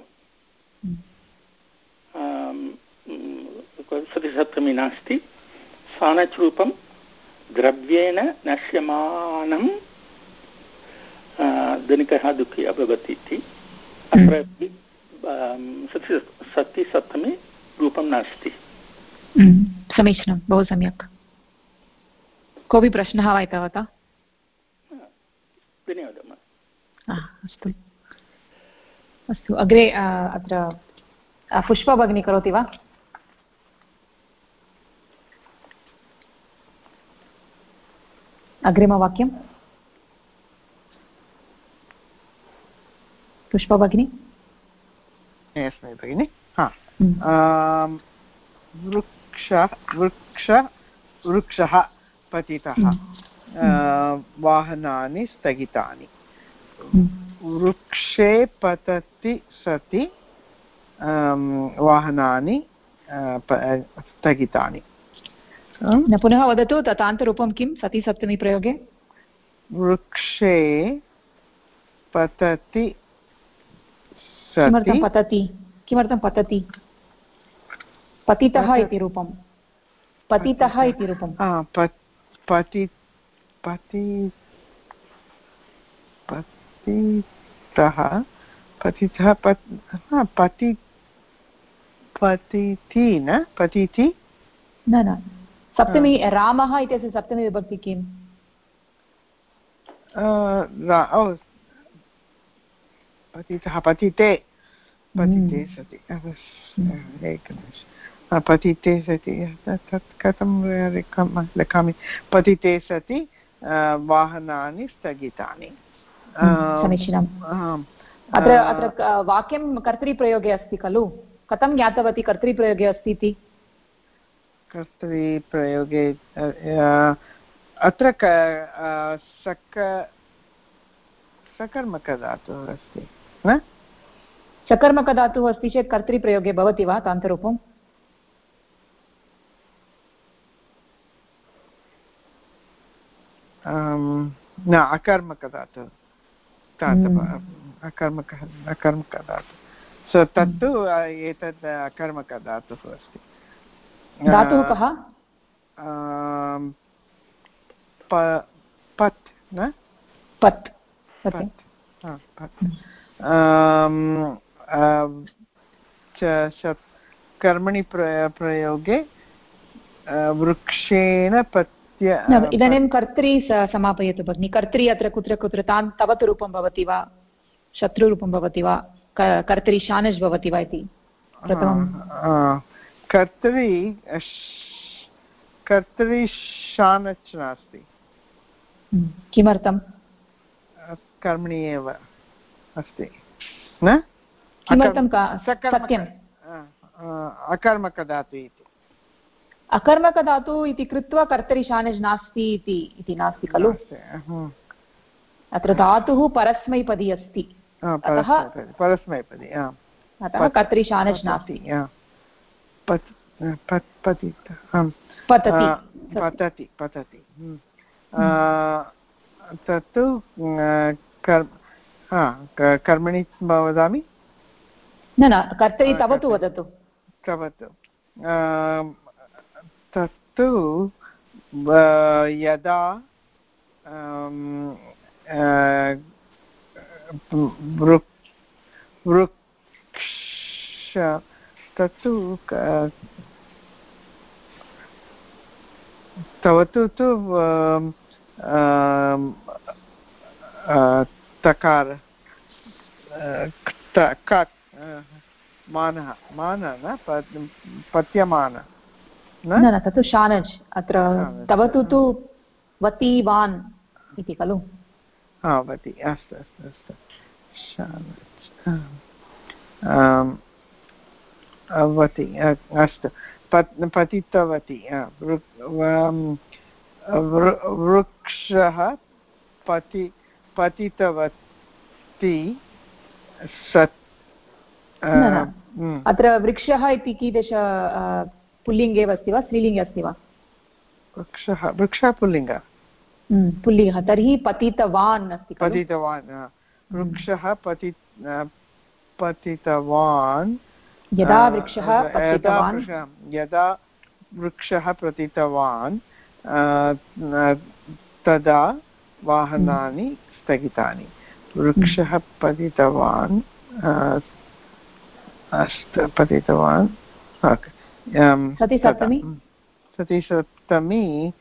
सतिसप्तमी नास्ति। सानच्रूपं द्रव्येण नश्यमानं धनिकः दुःखी अभवत् इति। अत्रापि सतिसप्तमी रूपं नास्ति। समीचीनं बहु सम्यक्। कोऽपि प्रश्नः वा एतावता? धन्यवादः अस्तु। अस्तु अग्रे अत्र पुष्पा भगिनी करोति वा? अग्रिमवाक्यं पुष्पा भगिनी। अस्मि भगिनि। हम्म। वृक्ष वृक्ष वृक्षः पतितः। हम्म। वाहनानि स्थगितानि। वृक्षे पतति सति वाहनानि स्थगितानि। पुनः वदतु तथान्तरूपं किं सति सप्तमी प्रयोगे? वृक्षे पतति किमर्थं पतति? किमर्थं पतति? पतितः इति रूपं। पतितः इति रूपं। पति पति पतितः। पतितः पति पतिति न? पतिति? न न। सप्तमी रामः इत्यस्य सप्तमी विभक्ति किम्? पतितः पतिते पतिते हम्म। सति एकनिमिषं। पतिते सति तत् कथं लिखामि? पतिते सति वाहनानि स्थगितानि। हम्म, समीचीनम्। अत्र अत्र वाक्यं कर्तृप्रयोगे अस्ति खलु? कथं ज्ञातवती कर्तृप्रयोगे अस्ति इति कर्तृप्रयोगे अत्र सक सकर्मकधातुः अस्ति न? सकर्मकधातुः अस्ति चेत् कर्तृप्रयोगे भवति वा तान्तरूपम् न अकर्मकधातुः हम्म। अकर्मकः अकर्मकधातुः। सो तत्तु एतत् अकर्मकधातुः अस्ति। धातुः कः? पत् न? पत्। कर्मणि प्रयोगे वृक्षेण पत्य इदानीं कर्त्री समापयतु भगिनि। कर्त्री अत्र कुत्र कुत्र तान् तवत् रूपं भवति वा? शत्रुरूपं भवति वा? कर्तरि शानज् भवति वा इति? प्रथमं कर्तरि कर्तरि शानच् नास्ति। हम्म, किमर्थं कर्मणि एव अस्ति। न? अकर्मकधातु इति। अकर्मकधातु इति कृत्वा कर्तरि शानज् नास्ति इति नास्ति खलु? अत्र धातुः परस्मैपदी अस्ति। परस्मैपदी अतः कर्तरि शानज् नास्ति। पतति। पतति तत्तु कर्मणि वदामि? न न कर्तरि तवतु वदतु। तवतु। तत्तु यदा वृक्ष तत्तु तवतु तु तकार मानः मान न? पत्यमान न? न तत्तु शानज्। अत्र तवतु तु वतीवान् इति खलु। हा वति अस्तु अस्तु अस्तु। शानज्। अ, अस्तु। पत् पतितवती वृक्षः पति पतितवती सत् अत्र वृक्षः इति कीदृश पुल्लिङ्गे अस्ति वा? स्त्रीलिङ्गे अस्ति वा? वृक्षः वृक्षः पुल्लिङ्ग पुल्लिङ्गः। तर्हि पतितवान् अस्ति पतितवान् वृक्षः पति पतितवान्। यदा वृक्षः यदा पतितवान् वृक्षः- यदा वृक्षः पतितवान् तदा वाहनानि स्थगितानि। वृक्षः पतितवान् पतितवान् सतिसप्तमी? सतिसप्तमी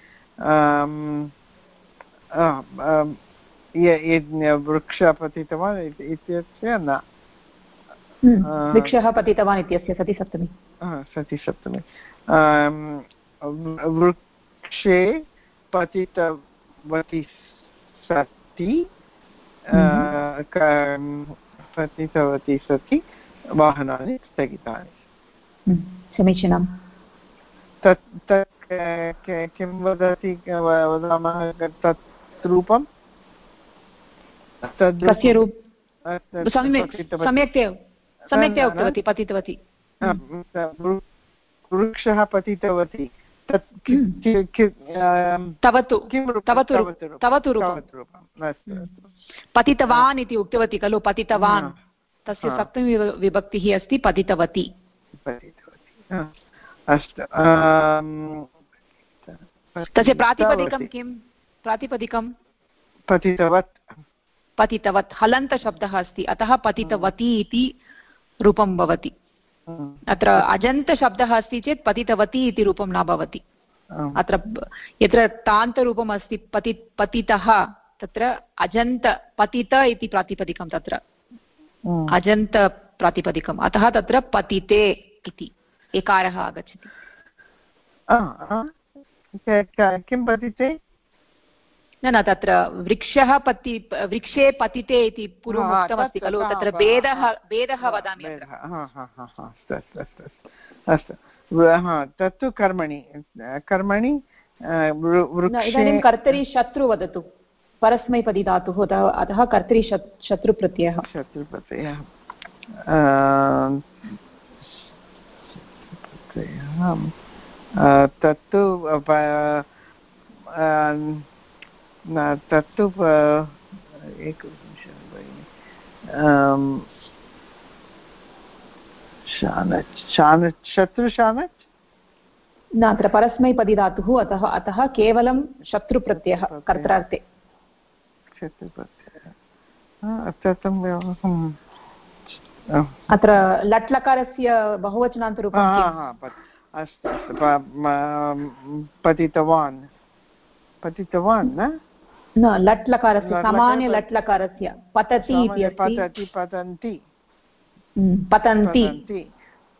वृक्षः पतितवान् इत्यस्य न। वृक्षः पतितवान् इत्यस्य सति सप्तमी सतिसप्तमी। अं, वृक्षे पतितवती सति क- पतितवती सति वाहनानि स्थगितानि। हम्म, समीचीनं तत् तत् क- वदति वदामः तत् रूपं? तद् रूप? सम्यक् पतितवती- सम्यक्तया। उक्तवती पतितवती। वृक्षः पतितवती। तत् हम्म। कि- कि- अं, तव तु तव तु तव तु तु तु पतितवान् इति उक्तवती खलु पतितवान्। तस्य सप्तमी विभ- विभक्तिः अस्ति पतितवती। पतितवती। अस्तु अं, तस्य प्रातिपदिकं किं प्रातिपदिकं? पतितवत्। पतितवत्। हलन्तशब्दः अस्ति अतः पतितवती इति रूपं भवति। अत्र अजन्तशब्दः अस्ति चेत् पतितवती इति रूपं न भवति। अत्र यत्र तान्तरूपम् अस्ति पति पतितः तत्र अजन्त पतित इति प्रातिपदिकं तत्र। हम्म, अजन्त प्रातिपदिकम्। अतः तत्र पतिते इति। एकारः आगच्छति। किं पतिते? न न तत्र वृक्षः पति वृक्षे पतिते इति पूर्वम् उक्तमस्ति खलु तत्र भेदः भेदः वदामि हा, हा, हा, हा, अस्तु। अस्तु तत्तु कर्मणि कर्मणि इदानीं कर्तरि शत्रु वदतु। परस्मैपदी धातुः अतः कर्तरि शत्रुप्रत्ययः। शत्रुप्रत्ययः। प्रत्ययः तत्तु तत्तु एकनिमिषं भगिनि शानच् शानच् शत्रुशानच् न अत्र परस्मैपदी धातुः अतः अतः केवलं शत्रुप्रत्ययः प्रत्ययः। कर्त्रार्थे। शत्रुप्रत्ययः अत्र लट् लकारस्य बहुवचनान्तरूपं किम्? पत्- अस्तु अस्तु पतितवान्। पतितवान् न? न लट् लकारस्य सामान्य लट् लकारस्य पतति इति अस्ति। पतन्ति। पतन्ति।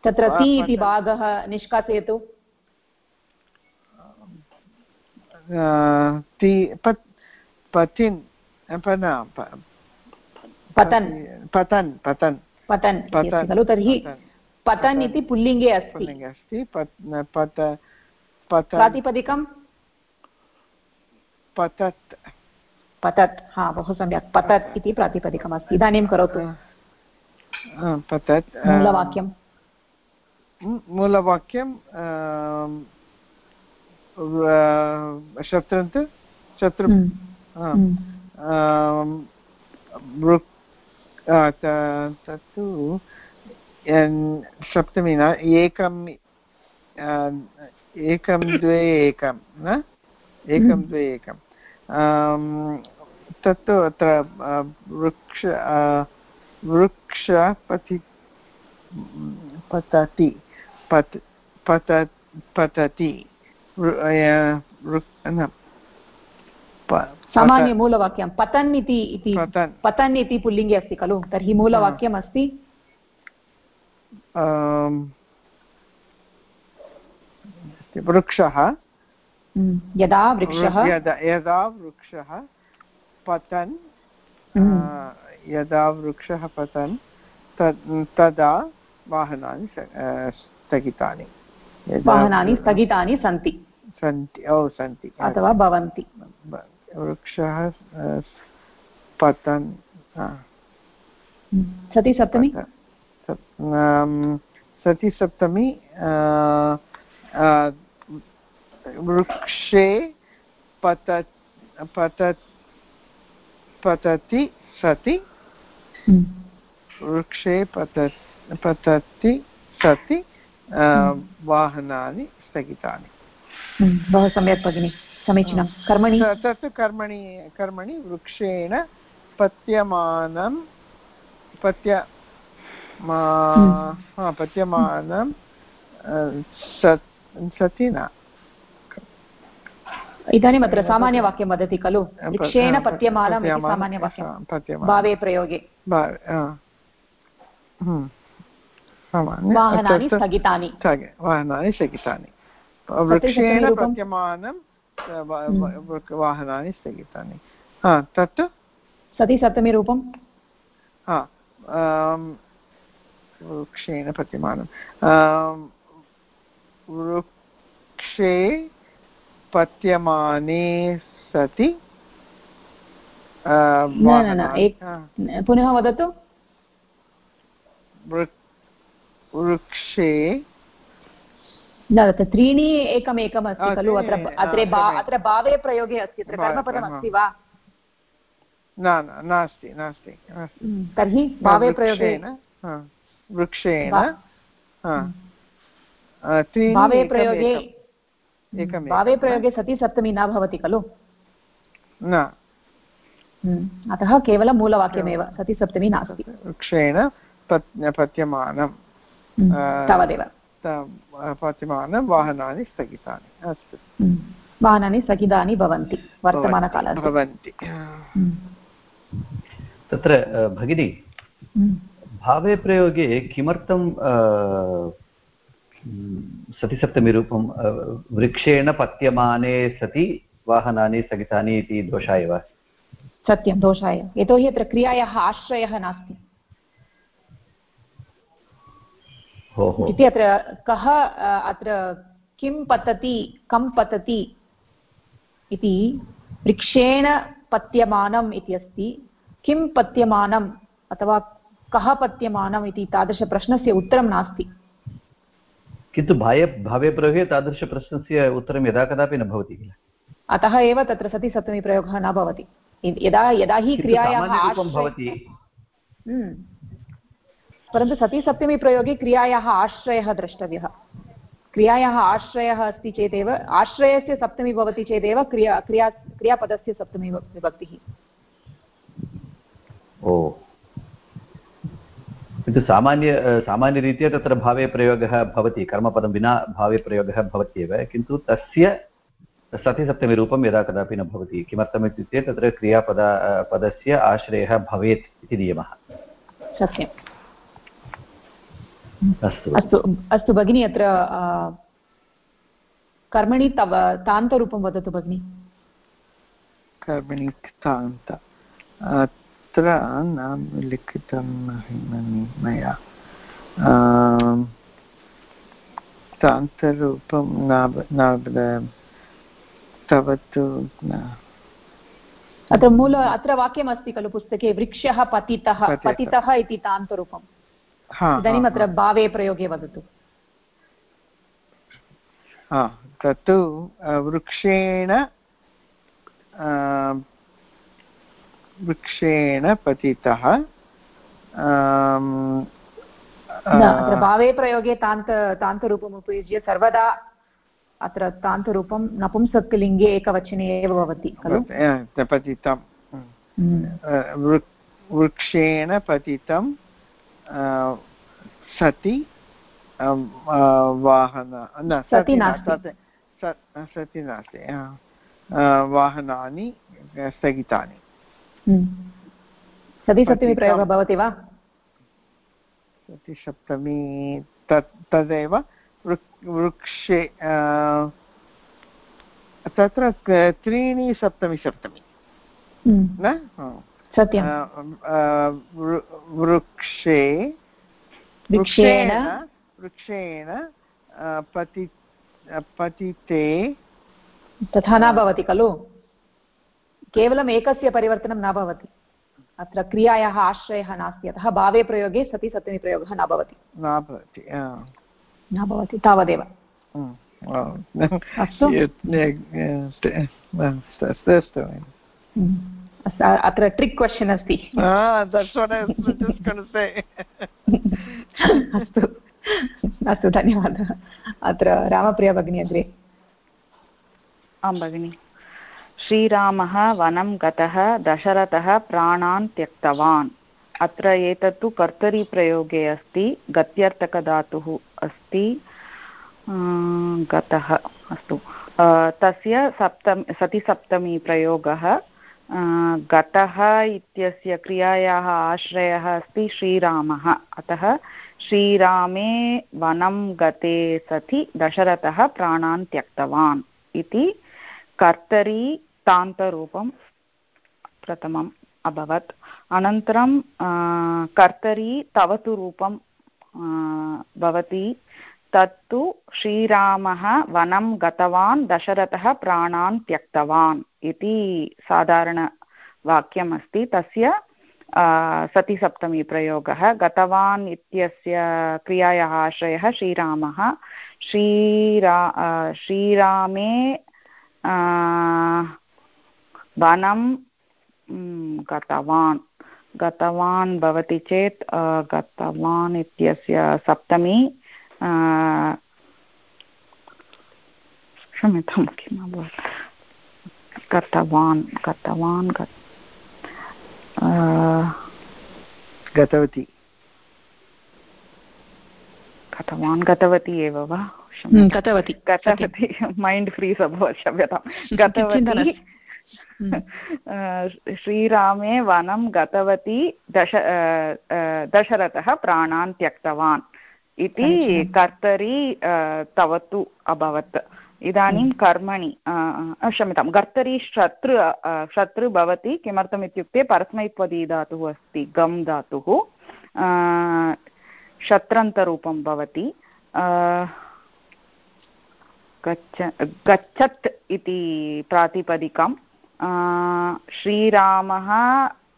तत्र ति इति भागः निष्कासयतु। पत् पतिन् पतन्। पतन् पतन्। खलु तर्हि पतन्। इति पुल्लिङ्गे अस्ति। प्रातिपदिकं पतत्। पतत् हा बहु सम्यक् पतत् इति प्रातिपदिकमस्ति। इदानीं करोतु। पतत् मूलवाक्यं मूलवाक्यं शत्रन्त शत्रु हम्म, हम्म। तत्तु सप्तमी न एकम् एकं द्वे एकं न? एकं हम्म। द्वे एकं। अं, तत्तु अत्र वृक्ष वृक्ष पति पतति पत पत पतति वृ- अय- वृ- न, प- सामान्य मूलवाक्यं पतन् इति इति पतन्। इति पुल्लिङ्गे अस्ति खलु? तर्हि मूलवाक्यम् अस्ति? वृक्षः। यदा वृक्षः यदा वृक्षः पतन् हम्म, यदा वृक्षः पतन् तदा वाहनानि स्थगितानि। वाहनानि स्थगितानि सन्ति। सन्ति। ओ सन्ति। अथवा भवन्ति। वृक्षः पतन् सति सप्तमी सति सप्तमी वृक्षे पत पत पतति सति। वृक्षे पत पतति सति वाहनानि स्थगितानि। बहु सम्यक् भगिनि समीचीनं। कर्मणि? तत् कर्मणि कर्मणि वृक्षेण पत्यमानं पत्य पत्यमानं सति न। इदानीम् अत्र सामान्यवाक्यं वदति खलु? वृक्षेण पत्यमानम् इति सामान्यवाक्यं भावे प्रयोगे। वाहनानि स्थगितानि। वाहनानि स्थगितानि। वृक्षेण पत्यमानं वाहनानि स्थगितानि। तत् सति वृक्षेण पत्यमानं वृक्षे पत्यमाने सति पुनः वदतु। वृक्षे। न त्रीणि अस्ति खलु अत्र अत्र अत्र भावे प्रयोगे अस्ति अत्र कर्मपदमस्ति वा? न नास्ति नास्ति तर्हि भावे प्रयोगे। वृक्षेण भावे प्रयोगे भावे प्रयोगे सति सप्तमी न भवति खलु? न। अतः केवलं मूलवाक्यमेव सति सप्तमी नास्ति। वृक्षेण पत्यमानं तावदेव। पत्यमानं वाहनानि स्थगितानि। अस्तु। वाहनानि स्थगितानि भवन्ति वर्तमानकाले भवन्ति। तत्र भगिनी भावे प्रयोगे किमर्थं सतिसप्तमीरूपं वृक्षेण पत्यमाने सति वाहनानि स्थगितानि इति दोषाय वा सत्यं दोषाय यतोहि अत्र क्रियायाः आश्रयः नास्ति। इति अत्र कः अत्र किं पतति कं पतति इति वृक्षेण पत्यमानम् इति अस्ति। किं पत्यमानम् अथवा कः पत्यमानम् इति तादृशप्रश्नस्य उत्तरं नास्ति। किन्तु भावे भावे प्रयोगे तादृशप्रश्नस्य उत्तरं यदा कदापि न भवति किल? अतः एव तत्र सति सप्तमी प्रयोगः न भवति। यदा यदा हि क्रियायाः भवति। परन्तु सतिसप्तमी प्रयोगे क्रियायाः आश्रयः द्रष्टव्यः। क्रियायाः आश्रयः अस्ति चेदेव आश्रयस्य सप्तमी भवति चेदेव क्रिया क्रिया क्रियापदस्य सप्तमी विभक्तिः। ओ। किन्तु सामान्य सामान्यरीत्या तत्र भावे प्रयोगः भवति कर्मपदं विना भावे प्रयोगः भवत्येव किन्तु तस्य सतिसप्तमीरूपं यदा कदापि न भवति। किमर्थमित्युक्ते तत्र क्रियापद पदस्य आश्रयः भवेत् इति नियमः। सत्यम्। अस्तु। अस्तु अस्तु भगिनी अत्र कर्मणि तव तान्तरूपं वदतु भगिनि। कर्मणि तान्त। अत्र न लिखितं मया तान्तरूपं न तव तु अत्र मूल अत्र वाक्यमस्ति खलु पुस्तके वृक्षः पतितः पतितः। इति तान्तरूपम्। इदानीम् अत्र भावे प्रयोगे वदतु। तत्तु वृक्षेण वृक्षेण पतितः। अत्र भावे प्रयोगे तान्त तान्तरूपम् उपयुज्य सर्वदा अत्र तान्तरूपं नपुंसकलिङ्गे एकवचने एव भवति खलु? पतितं वृक्षेण पतितं सति वाहन न सति नास्ति। सति नास्ति वाहनानि स्थगितानि। सति सप्तमी प्रयोगः भवति वा? सति सप्तमी तत् तदेव वृक्षे तत्र त्रीणि सप्तमी सप्तमी। न? सत्यं वृक्षे वृक्षेण वृक्षेण पति पतिते तथा न भवति खलु? केवलम् एकस्य परिवर्तनं न भवति। अत्र क्रियायाः आश्रयः नास्ति। अतः भावे प्रयोगे सति सप्तमी प्रयोगः न भवति। न भवति न भवति तावदेव। अस्तु। अस्तु अत्र ट्रिक् क्वशन् अस्ति। अस्तु। अस्तु धन्यवादः। अत्र रामप्रिया भगिनी अग्रे। आं भगिनि। श्रीरामः वनं गतः दशरथः प्राणान् त्यक्तवान्। अत्र एतत्तु कर्तरिप्रयोगे अस्ति, गत्यर्थकधातुः अस्ति। गतः, अस्तु। तस्य सप्तम, सतिसप्तमी प्रयोगः गतः इत्यस्य क्रियायाः आश्रयः अस्ति श्रीरामः। अतः श्रीरामे वनं गते सति दशरथः प्राणान् त्यक्तवान् इति कर्तरी तान्तरूपं प्रथमम् अभवत्। अनन्तरं कर्तरी तवतु रूपं भवति। तत्तु श्रीरामः वनं गतवान्, दशरथः प्राणान् त्यक्तवान् इति साधारणवाक्यमस्ति तस्य सतिसप्तमी प्रयोगः। गतवान् इत्यस्य क्रियायाः आश्रयः श्रीरामः। श्रीरा श्रीरामे वनं गतवान् गतवान् भवति चेत् गतवान् इत्यस्य सप्तमी क्षम्यतां किम् अभवत् गतवान् गतवान् गतवती गतवान् गतवती एव वा गतवती गतवती मैण्ड् फ्रीस् अभवत् क्षम्यतां गतवती। श्रीरामे वनं गतवती दश दशरथः प्राणान् त्यक्तवान्। इति कर्तरि तवतु अभवत्। इदानीं कर्मणि क्षम्यतां कर्तरि शत्रु शत्रु भवति। किमर्थम् इत्युक्ते परस्मैपदी धातुः अस्ति गम् धातुः। शत्रन्तरूपं भवति। गच्छ गच्छत् इति प्रातिपदिकं श्रीरामः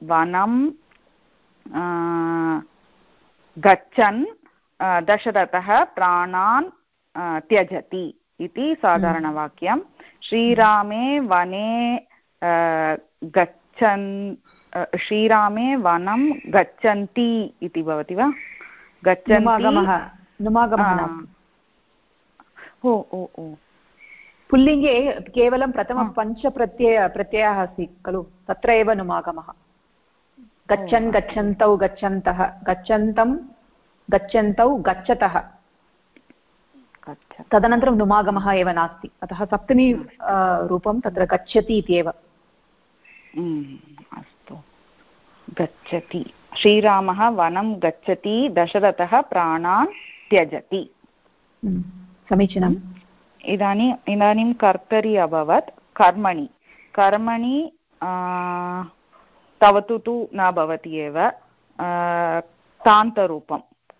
वनं गच्छन् दशरथः प्राणान् त्यजति इति साधारणवाक्यं श्रीरामे वने गच्छन् श्रीरामे वनं गच्छन्ति इति भवति वा? गच्छन्ति। ओ ओ ओ पुल्लिङ्गे केवलं प्रथमं पञ्चप्रत्यय प्रत्ययः अस्ति खलु? तत्र एव नुमागमः। गच्छन् गच्छन्तौ गच्छन्तः। गच्छन्तं गच्छन्तौ गच्छतः। तदनन्तरं नुमागमः एव नास्ति। अतः सप्तमी रूपं तत्र गच्छति इत्येव। अस्तु। गच्छति। श्रीरामः वनं गच्छति दशरथः प्राणान् त्यजति। समीचीनम्। इदानीम् इदानीं कर्तरि अभवत्, कर्मणि। कर्मणि तवतु तु न भवति एव। तान्तरूपं।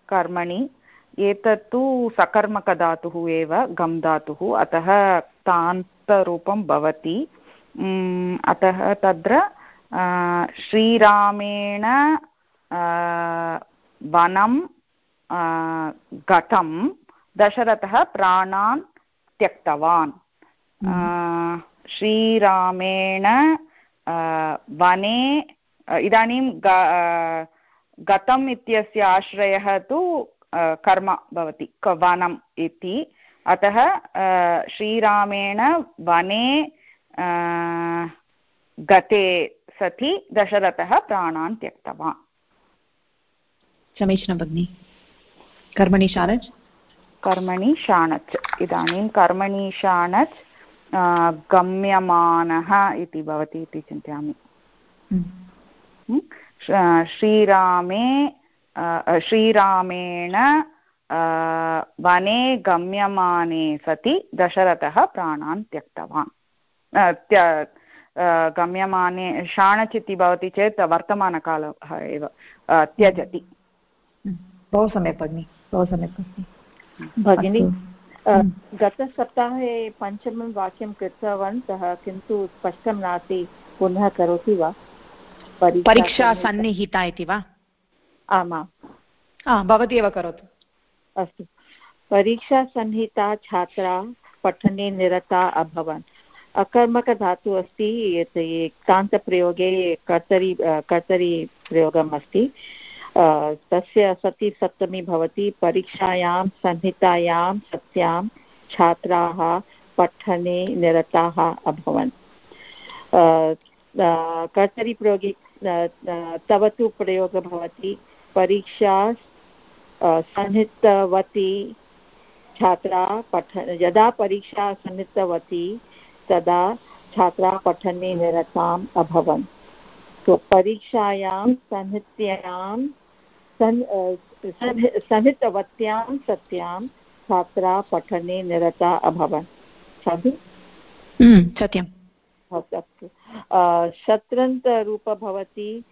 कर्मणि एतत्तु सकर्मकधातुः एव, गम् धातुः, अतः तान्तरूपं भवति। अतः तत्र श्रीरामेण वनं गतं, दशरथः प्राणान् त्यक्तवान् श्रीरामेण वने इदानीं गतम् इत्यस्य आश्रयः तु कर्म भवति वनम् इति। अतः श्रीरामेण वने गते सति दशरथः प्राणान् त्यक्तवान्। समीचीनं भगिनि। कर्मणि शाणच् कर्मणि शाणच्। इदानीं कर्मणि शाणच् गम्यमानः इति भवति इति चिन्तयामि। हम्म। श्रीरामे श्रीरामेण वने गम्यमाने सति दशरथः प्राणान् त्यक्तवान्। गम्यमाने शाणच् इति भवति चेत् वर्तमानकालः एव त्यजति। बहु सम्यक् भगिनि बहु सम्यक् अस्ति। भगिनि गतसप्ताहे पञ्चमं वाक्यं कृतवन्तः किन्तु स्पष्टं नास्ति पुनः करोति वा? परीक्षा सन्निहिता इति वा? आमां। भवती एव करोतु। अस्तु। परीक्षासंहिता छात्रा पठने निरता अभवन्। अकर्मकधातुः अस्ति यत् क्तान्तप्रयोगे कर्तरि कर्तरि प्रयोगम् अस्ति। तस्य सति सप्तमी भवति। परीक्षायां संहितायां सत्यां छात्राः पठने निरताः अभवन्। कर्तरिप्रयोगे तव तु प्रयोगः भवति। परीक्षा सन्निहितवती छात्रा पठ, यदा परीक्षा संहितवती, तदा छात्रा पठने निरताम् अभवन्। तो परीक्षायां सन्नित्यां सन् सन्निहितवत्यां सत्यां छात्रा पठने निरता अभवन्। साधु? हम्म, सत्यम्। अस्तु शत्रन्तरूप भवति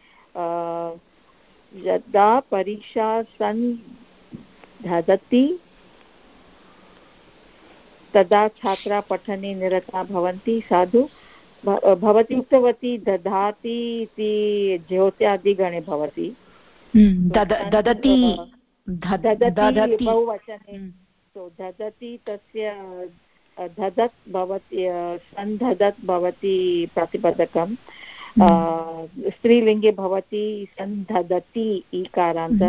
यदा परीक्षा सन् ददति तदा छात्रा पठने निरता भवन्ति। साधु? भवती उक्तवती ददाति इति ज्योत्यादिगणे भवति। हम्म, ददति बहुवचने। हम्म। तो ददति तस्य धदत् भवति सन्धदत् भवति प्रातिपदकं हम्म। स्त्रीलिङ्गे भवति सन्धदति इकारान्त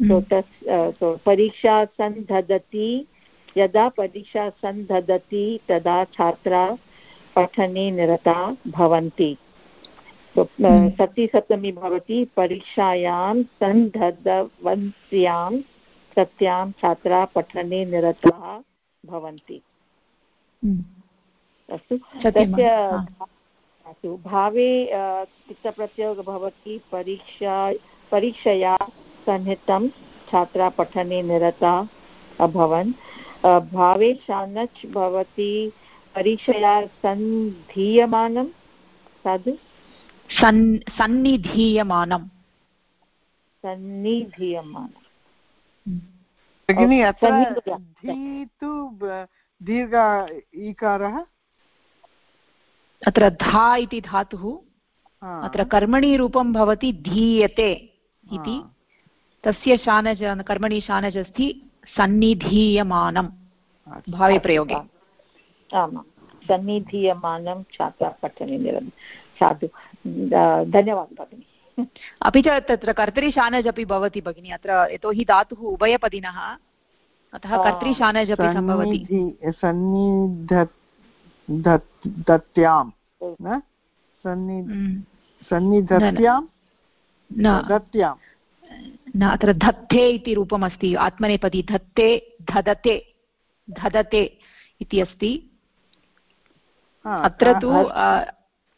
तो तस् तो परीक्षा सन्धदति यदा परीक्षा सन्धदति तदा छात्रा पठने निरता भवन्ति। हम्म। सप्तमी भवति परीक्षायां सन्धदवन्त्यां सत्यां छात्रा पठने निरताः भवन्ति। हम्म। अस्तु। तस्य अस्तु। भावे चित्तप्रत्ययोगः भवति परीक्षा परीक्षया सन्निहितं छात्रा पठने निरता अभवन्। भावे शानच् भवति परीक्षया सन्धीयमानं। साधु सन् सन्निधीयमानं सन्निधीयमानं भगिनि अत्र तु दीर्घ ईकारः? अत्र धा इति धातुः अत्र कर्मणि रूपं भवति धीयते इति। तस्य शानज कर्मणि शानज अस्ति सन्निधीयमानं भावेप्रयोगे आमां सन्निधीयमानं छात्रापठने निरन् साधु धन्यवादः भगिनि। अपि च तत्र कर्तरि शानज् अपि भवति भगिनि अत्र यतोहि धातुः उभयपदिनः। अतः कर्तरि शानज् अपि सम्भवति सन्निधत्यां न? सन्निधत्यां न न। अत्र धत्ते इति रूपमस्ति आत्मनेपदी धत्ते धदते धदते इति अस्ति। अत्र तु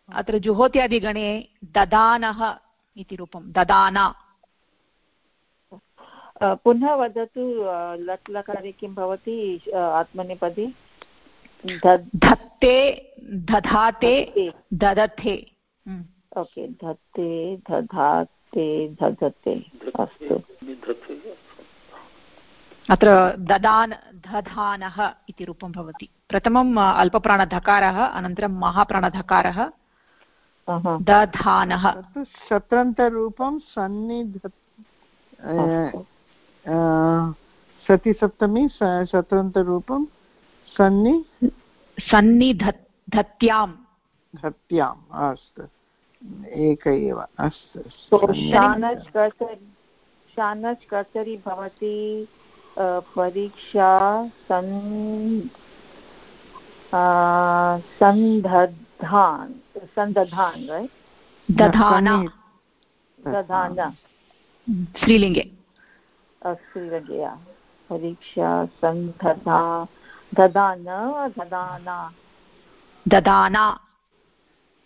अत्र जुहोत्यादिगणे ददानः इति रूपं ददाना। पुनः वदतु लट् लकारे किं भवति आत्मनेपदी? धत्ते दधाते ददथे। ओके धत्ते दधाते दधते अस्तु। अत्र ददान् दधानः इति रूपं भवति। प्रथमम् अल्पप्राणधकारः अनन्तरं महाप्राणधकारः। दधानः। शत्रन्तरूपं सन्निध सतिसप्तमी शत्रन्तरूपं सन्नि सन्निधत्यां। धत्याम् अस्तु। एक एव अस्तु शानच् कर्तरि भवति परीक्षा सन् सन्धधान् सन्दधान् दधाना। दधाना। स्त्रीलिङ्गे स्त्रीलिङ्गे परीक्षा सन्धधा ददान ददाना ददाना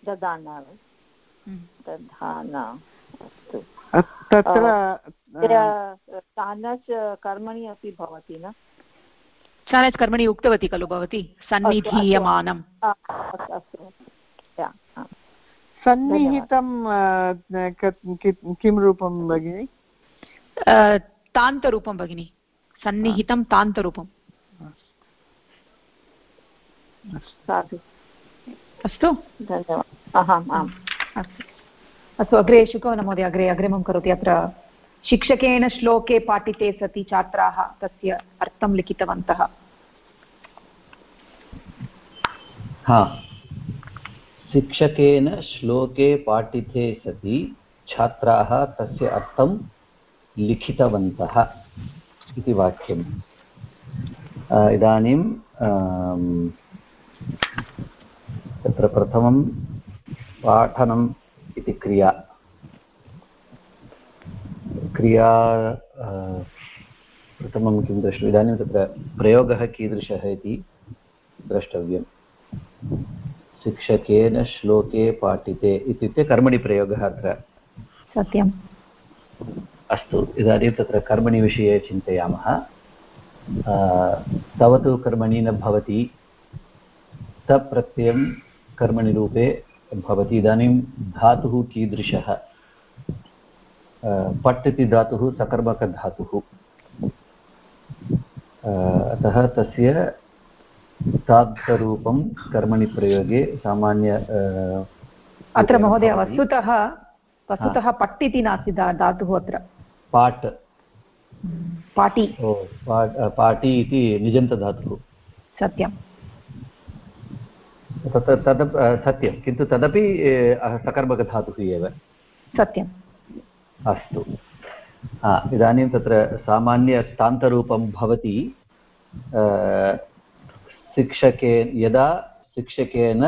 ददाना दधाना अस्तु। तत्र सानच् कर्मणि अपि भवति न? सानच् कर्मणि उक्तवती खलु भवती सन्निधीयमानम् सन्निहितं किं रूपं भगिनि तान्तरूपं भगिनि सन्निहितं तान्तरूपम् अस्तु धन्यवादः अस्तु अस्तु अग्रे शुकवन महोदय अग्रे अग्रिमं करोति अत्र शिक्षकेन श्लोके पाठिते सति छात्राः, तस्य अर्थं लिखितवन्तः। हा। शिक्षकेन श्लोके पाठिते सति छात्राः, तस्य अर्थं लिखितवन्तः इति वाक्यम्। इदानीं तत्र प्रथमं पाठनम् इति क्रिया। क्रिया प्रथमं किं द्रष्टुम् इदानीं तत्र प्रयोगः कीदृशः इति द्रष्टव्यं शिक्षकेन श्लोके पाठिते इत्युक्ते कर्मणि प्रयोगः अत्र। सत्यम्। अस्तु इदानीं तत्र कर्मणि विषये चिन्तयामः। तव तु कर्मणि न भवति तप्रत्ययं कर्मणि रूपे भवति। इदानीं धातुः कीदृशः? पट् इति धातुः सकर्मकधातुः। अतः तस्य तादृशरूपं कर्मणि प्रयोगे सामान्य अत्र महोदय वस्तुतः वस्तुतः पट् इति नास्ति धातुः अत्र। पाट्। पाटि पाटि इति निजन्तधातुः। सत्यं तत् तद् सत्यं किन्तु तदपि सकर्मकधातुः एव। सत्यम्। अस्तु। इदानीं तत्र सामान्यस्तान्तरूपं भवति शिक्षके, यदा शिक्षकेन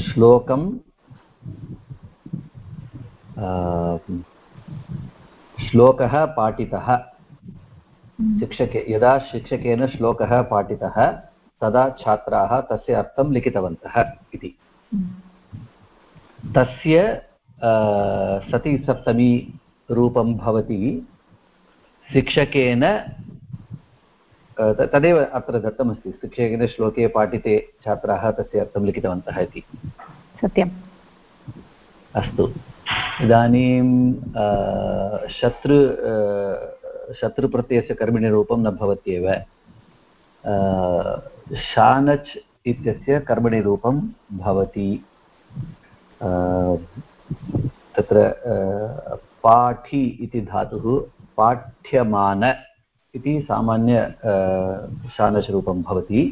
श्लोकं श्लोकः पाठितः, शिक्षके, यदा शिक्षकेन श्लोकः पाठितः, तदा छात्राः तस्य अर्थं लिखितवन्तः इति। तस्य सति सप्तमी रूपं भवति। शिक्षकेन तदेव अत्र दत्तमस्ति। शिक्षकेन श्लोके पाठिते छात्राः तस्य अर्थं लिखितवन्तः इति। सत्यम्। अस्तु। इदानीं शत्रु शत्रुप्रत्ययस्य कर्मिणीरूपं न भवत्येव। शानच् इत्यस्य कर्मणिरूपं भवति। तत्र पाठि इति धातुः पाठ्यमान इति सामान्य शानच् रूपं भवति।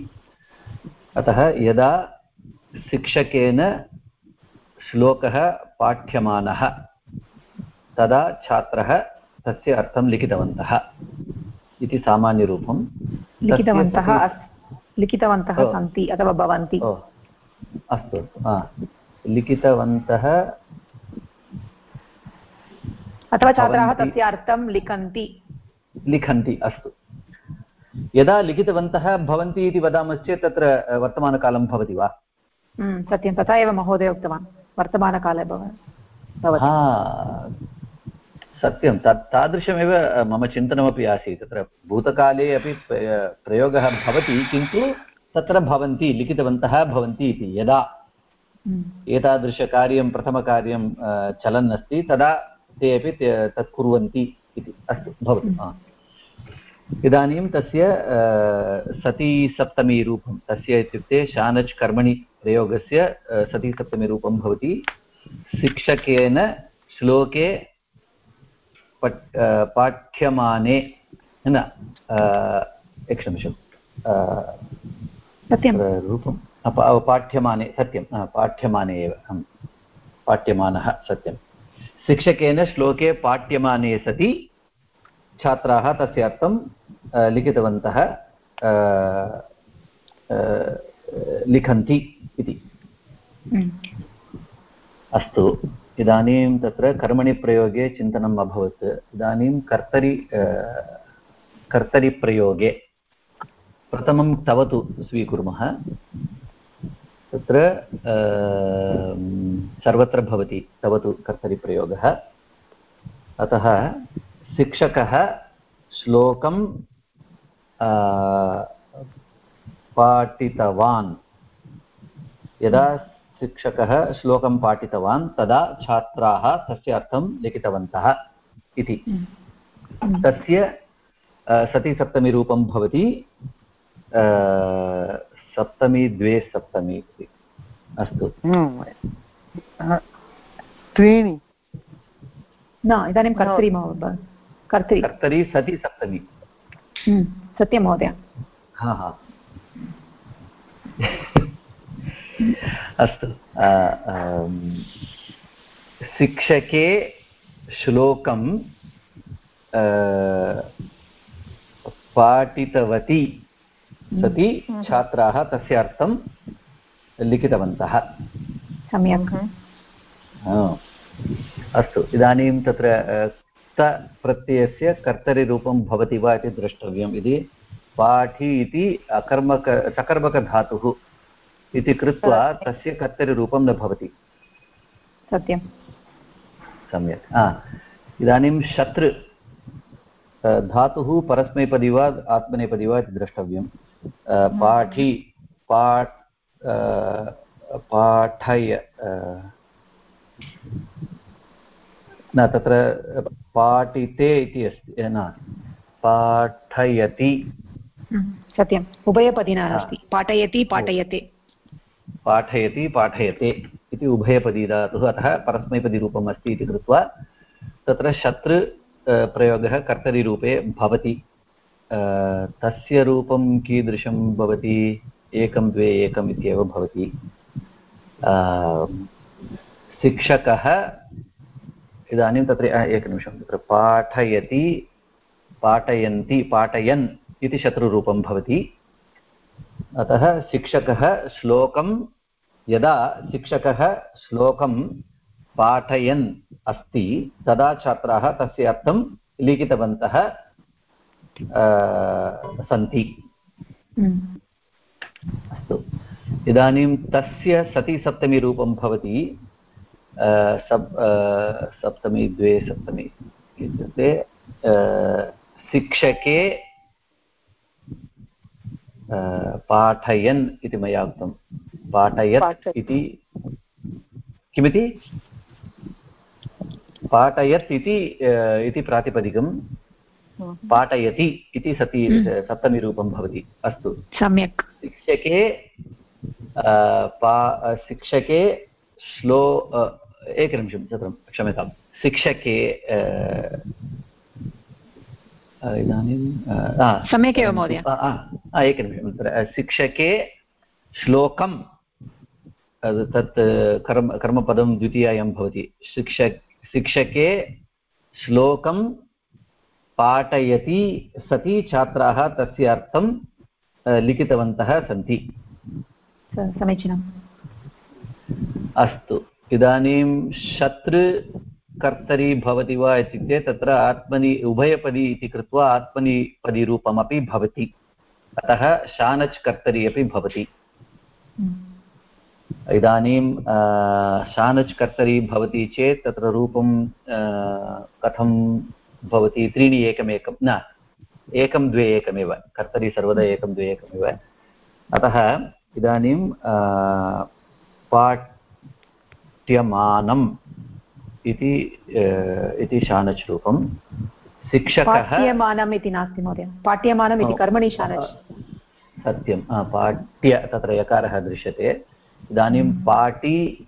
अतः यदा शिक्षकेन श्लोकः पाठ्यमानः तदा छात्रः तस्य अर्थं लिखितवन्तः इति सामान्यरूपं। लिखितवन्तः लिखितवन्तः सन्ति अथवा भवन्ति। अस्तु। लिखितवन्तः अथवा छात्राः तस्य अर्थं लिखन्ति। लिखन्ति अस्तु। यदा लिखितवन्तः भवन्ति इति वदामश्चेत् तत्र वर्तमानकालं भवति वा? सत्यं तथा एव महोदय उक्तवान्। वर्तमानकाले भवति। सत्यं। तत् तादृशमेव मम चिन्तनमपि आसीत्। तत्र भूतकाले अपि प्रयोगः भवति किन्तु तत्र भवन्ति लिखितवन्तः भवन्ति इति। यदा एतादृशकार्यं प्रथमकार्यं चलन् अस्ति तदा ते अपि तत् कुर्वन्ति इति अस्तु भवतु इदानीं तस्य सतीसप्तमीरूपं तस्य इत्युक्ते शानच् कर्मणि प्रयोगस्य सतीसप्तमीरूपं भवति। शिक्षकेन श्लोके पट् पाठ्यमाने न एकनिमिषं रूपं पाठ्यमाने सत्यं पाठ्यमाने एव पाठ्यमानः सत्यं शिक्षकेन श्लोके पाठ्यमाने सति छात्राः तस्य अर्थं लिखितवन्तः लिखन्ति इति अस्तु इदानीं तत्र कर्मणि प्रयोगे चिन्तनम् अभवत् इदानीं कर्तरि कर्तरिप्रयोगे प्रथमं तवतु स्वीकुर्मः तत्र सर्वत्र भवति तवतु कर्तरिप्रयोगः। अतः शिक्षकः श्लोकं पाठितवान्। यदा शिक्षकः श्लोकं पाठितवान् तदा छात्राः तस्य अर्थं लिखितवन्तः इति। तस्य सतिसप्तमीरूपं भवति सप्तमी द्वे सप्तमी इति। अस्तु। त्रीणि। न इदानीं कर्तरि कर्तरि। कर्तरि सति सप्तमी। सत्यं महोदय। हा हा। अस्तु शिक्षके श्लोकं पाठितवती। सति छात्राः तस्य अर्थं लिखितवन्तः। सम्यक्। अस्तु इदानीं तत्र प्रत्ययस्य कर्तरिरूपं भवति वा इति द्रष्टव्यम् इति पाठि इति अकर्मक सकर्मकधातुः इति कृत्वा तस्य कर्तरिरूपं न भवति। सत्यं सम्यक्। इदानीं शत्रु धातुः परस्मैपदी वा आत्मनेपदी वा इति द्रष्टव्यं पाठि पाठ पाठय न तत्र पाठिते इति अस्ति न पाठयति। सत्यम् उभयपदिना अस्ति पाठयति पाठयते। पाठयति पाठयते इति उभयपदी धातुः अतः परस्मैपदीरूपम् अस्ति इति कृत्वा तत्र शत्रु प्रयोगः कर्तरिरूपे भवति। तस्य रूपं कीदृशं भवति? एकं द्वे एकम् इत्येव भवति। शिक्षकः, इदानीं तत्र एकनिमिषं तत्र पाठयति, पाठयन्ति, पाठयन् इति शत्रुरूपं भवति। अतः शिक्षकः श्लोकं, यदा शिक्षकः श्लोकं पाठयन् अस्ति, तदा छात्राः तस्य अर्थं लिखितवन्तः। सन्ति। हम्म। अस्तु। इदानीं तस्य सति सप्तमीरूपं भवति सप् सप्तमी द्वे सप्तमी इत्युक्ते शिक्षके पाठयन् इति मया उक्तं। पाठयत् इति किमिति? पाठयत् इति इति प्रातिपदिकं। पाठयति इति सति हम्म। सप्तमीरूपं भवति। अस्तु। सम्यक्। शिक्षके पा शिक्षके श्लो एकनिमिषं तत्र क्षम्यतां। शिक्षके इदानीं सम्यक् एव महोदय। एकनिमिषं तत्र शिक्षके श्लोकं तत् कर्म कर्मपदं द्वितीयायं भवति। शिक्षक शिक्षके श्लोकं पाठयति सति छात्राः तस्य अर्थं लिखितवन्तः सन्ति। समीचीनम्। अस्तु। इदानीं शत्रुकर्तरी भवति वा इत्युक्ते तत्र आत्मनि उभयपदी इति कृत्वा आत्मनिपदीरूपमपि भवति। अतः शानच् कर्तरी अपि भवति। हम्म। इदानीं शानच् कर्तरी भवति चेत् तत्र रूपं कथं भवति त्रीणि एकमेकं न एकं द्वे एकमेव कर्तरी सर्वदा एकं द्वे एकमेव। अतः इदानीं पाठ्यमानम् इति इति शानच् रूपं शिक्षकः पाठ्यमानम् इति नास्ति महोदय। पाठ्यमानम् इति कर्मणि शानच् सत्यं पाठ्य तत्र यकारः दृश्यते। इदानीं हम्म। पाटि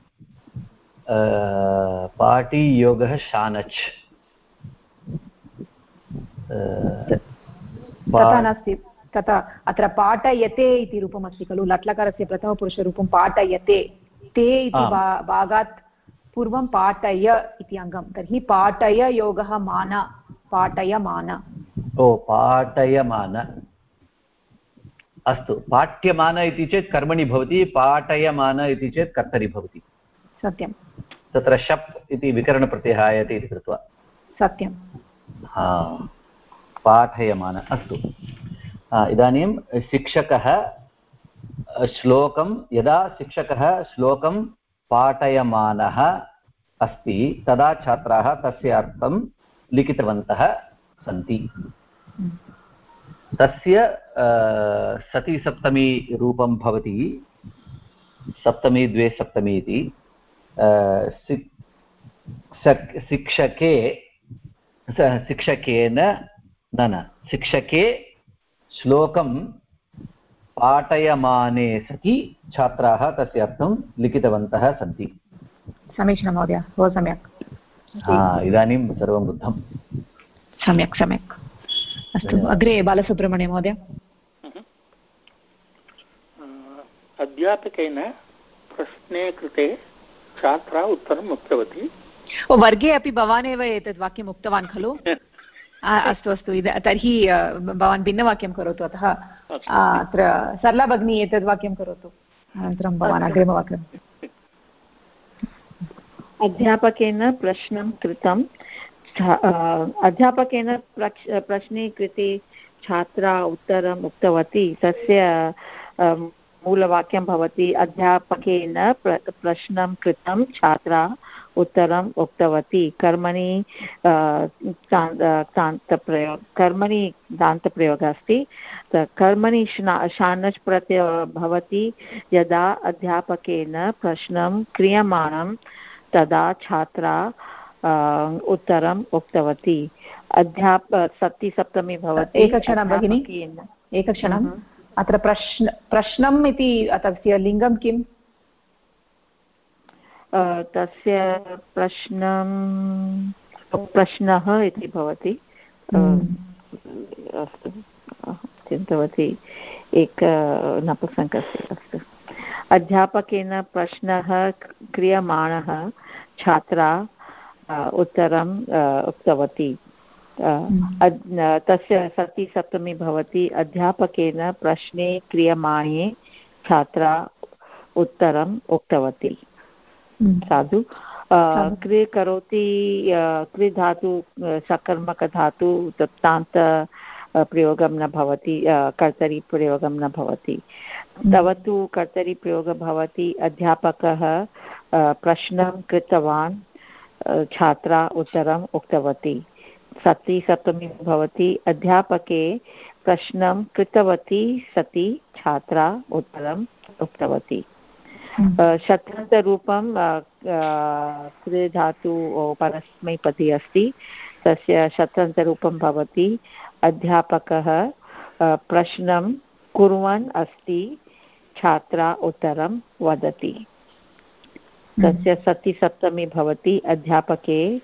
पाटि शानच् तथा नास्ति तथा अत्र पाठयते इति रूपमस्ति खलु लट्लकारस्य प्रथमपुरुषरूपं पाठयते ते इति भागात् पूर्वं पाठय इति अङ्गं तर्हि पाठय योगः मान पाठयमान। ओ पाठयमान। अस्तु पाठ्यमान इति चेत् कर्मणि भवति पाठयमान इति चेत् कर्तरि भवति। सत्यं तत्र शप् इति विकरणप्रत्ययः आयते इति कृत्वा। सत्यं हा। पाठयमान अस्तु। इदानीं शिक्षकः श्लोकं, यदा शिक्षकः श्लोकं पाठयमानः अस्ति, तदा छात्राः तस्य अर्थं लिखितवन्तः सन्ति। तस्य सतिसप्तमी रूपं भवति, सप्तमी द्वे सप्तमी इति। शिक्षके शिक्षकेन न न। शिक्षके श्लोकं पाठयमाने सति छात्राः तस्य अर्थं लिखितवन्तः सन्ति। समीचीनं महोदय बहु सम्यक्। इदानीं सर्वं बुद्धं सम्यक् सम्यक्। अस्तु अग्रे बालसुब्रह्मण्य महोदय। अध्यापकेन प्रश्ने कृते छात्रा उत्तरम् उक्तवती। वर्गे अपि भवान् एव एतत् वाक्यम् उक्तवान् खलु? अस्तु अस्तु. इद तर्हि भवान् भिन्नवाक्यं करोतु अतः. अत्र सरला भगिनी एतद् वाक्यं करोतु. अनन्तरं भवान् अग्रिमवाक्यम् अध्यापकेन प्रश्नं कृतं. अध्यापकेन प्रश्ने कृते छात्रा उत्तरम् उक्तवती. तस्य मूलवाक्यं भवति अध्यापकेन प्र प्रश्नं कृतं छात्रा उत्तरम् उक्तवती। कर्मणि तान्तप्रयोग कर्मणि दान्तप्रयोगः अस्ति। कर्मणि शानच् प्रत्ययो भवति यदा अध्यापकेन प्रश्नं क्रियमाणं तदा छात्रा उत्तरम् उक्तवती। अध्याप सप्तमी भवति। एकक्षणं भगिनि। एकक्षणं अत्र प्रश्न प्रश्नम् इति तस्य लिङ्गं किम् तस्य प्रश्नं प्रश्नः इति भवति हम्म। अस्तु चिन्तवती एक नपुसङ्कस्य अस्तु अध्यापकेन प्रश्नः क्रियमाणः छात्रा उत्तरम् उक्तवती। तस्य सति सप्तमी भवति अध्यापकेन प्रश्ने क्रियमाणे छात्रा उत्तरम् उक्तवती हम्म। साधु क्रि करोति क्रि धातु सकर्मकधातु दत्तान्त प्रयोगं न भवति कर्तरि प्रयोगं न भवति हम्म। तव तु कर्तरि प्रयोगः भवति अध्यापकः प्रश्नं कृतवान् छात्रा उत्तरम् उक्तवती सति सप्तमी भवति। अध्यापके प्रश्नं कृतवती सति छात्रा उत्तरम् उक्तवती। हम्म। शत्रन्तरूपं धातु परस्मैपदी अस्ति। तस्य शत्रन्तरूपं भवति। अध्यापकः प्रश्नं कुर्वन् अस्ति। छात्रा उत्तरं वदति। हम्म। तस्य सति सप्तमी भवति। अध्यापके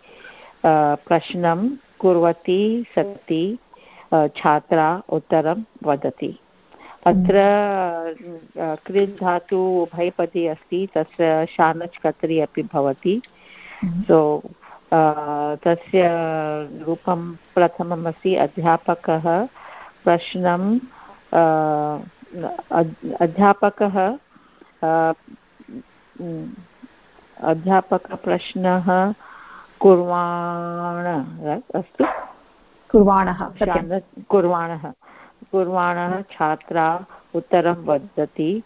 प्रश्नं कुर्वती सति छात्रा उत्तरं वदति। अत्र क्रिल् धातु उभयपदी अस्ति तस्य शानच् कत्रि अपि भवति। सो तस्य रूपं प्रथममस्ति अध्यापकः प्रश्नं अध्यापकः अध्यापकप्रश्नः कुर्वाण अस्तु। कुर्वाणः कुर्वाणः। कुर्वाणः छात्रा उत्तरं वदति।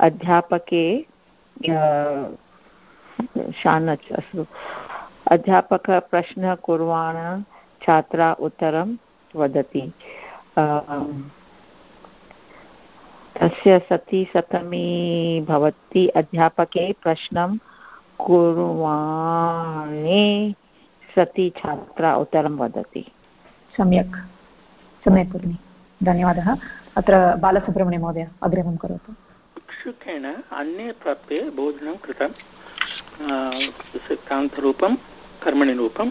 अध्यापके शानच् अस्तु। अध्यापकः प्रश्नः कुर्वाण छात्रा उत्तरं वदति। तस्य सति सप्तमी भवति। अध्यापके प्रश्नं कुर्वाणे। सति छात्रा उत्तरं वदति। सम्यक्। सम्यक् भगिनि। धन्यवादः। अत्र बालसुब्रह्मण्य महोदय अग्रिमं करोतु। भिक्षुकेन अन्ये प्राप्ते भोजनं कृतं सिद्धान्तरूपं कर्मणि रूपं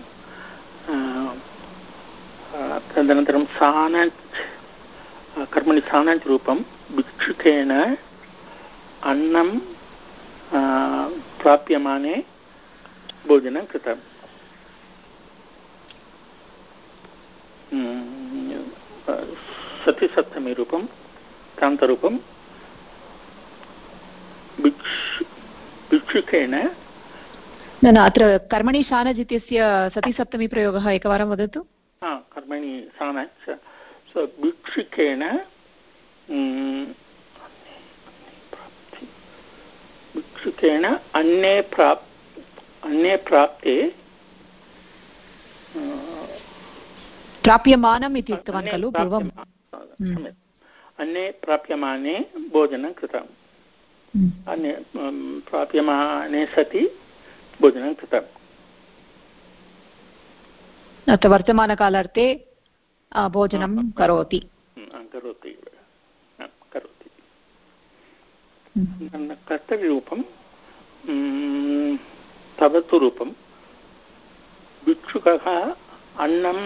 तदनन्तरं सानच् कर्मणि सानच् रूपं भिक्षुकेन अन्नं प्राप्यमाने भोजनं कृतम्। सतिसप्तमी रूपं क्रान्तरूपं भिक्षुकेन न न अत्र कर्मणि सानज् इत्यस्य सतिसप्तमी प्रयोगः एकवारं वदतु। कर्मणि सानच् भिक्षुकेन भिक्षुकेन अन्ये प्राप् अन्ये प्राप्ते प्राप्यमानम् इति उक्तवान् खलु पूर्वं अन्ये प्राप्यमाने भोजनं कृतम्। अन्य प्राप्यमाने सति भोजनं कृतम्। अत्र वर्तमानकालार्थे भोजनं करोति। करोति। कर्तव्यरूपं तव तु रूपं भिक्षुकः अन्नं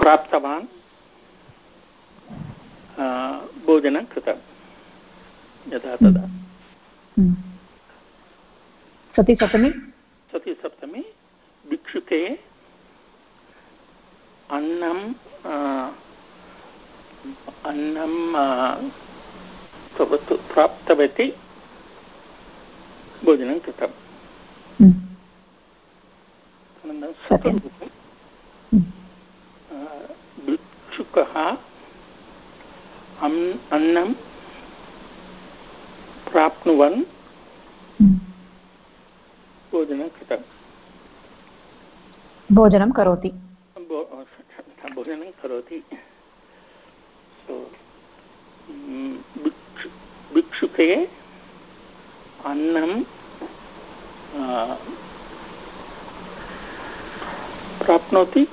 प्राप्तवान् भोजनं कृतं यदा तदा। सतिसप्तमी? सतिसप्तमी भिक्षुके अन्नं अन्नं प्राप्तवती। भोजनं कृतम् अनन्तरं भिक्षुकः अन्नं प्राप्नुवन्। भोजनं कृतं। भोजनं करोति। भोजनं करोति। भिक्षुके अन्नं प्राप्नोति।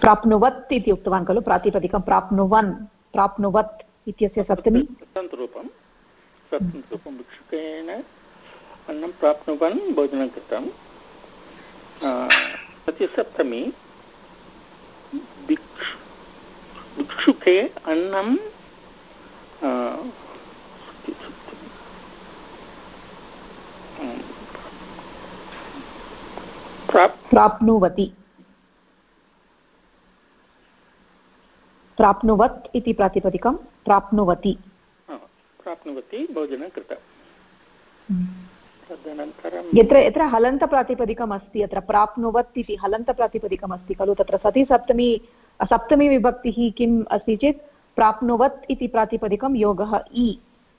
प्राप्नुवत् इति उक्तवान् खलु प्रातिपदिकं प्राप्नुवन् प्राप्नुवत् इत्यस्य सप्तमी। स्वतन्त्ररूपं स्वतन्त्ररूपं भिक्षुकेन अन्नं प्राप्नुवन् भोजनं कृतं। सत्यसप्तमी भिक्षु भिक्षुके अन्नं प्राप्नुवति। प्राप्नुवत् इति प्रातिपदिकं प्राप्नुवति। प्राप्नुवति भोजनं कृतं तदनन्तरं यत्र यत्र हलन्तप्रातिपदिकम् अस्ति अत्र प्राप्नुवत् इति हलन्तप्रातिपदिकम् अस्ति खलु तत्र सति सप्तमी विभक्तिः किम् अस्ति चेत् प्राप्नुवत् इति प्रातिपदिकं योगः इ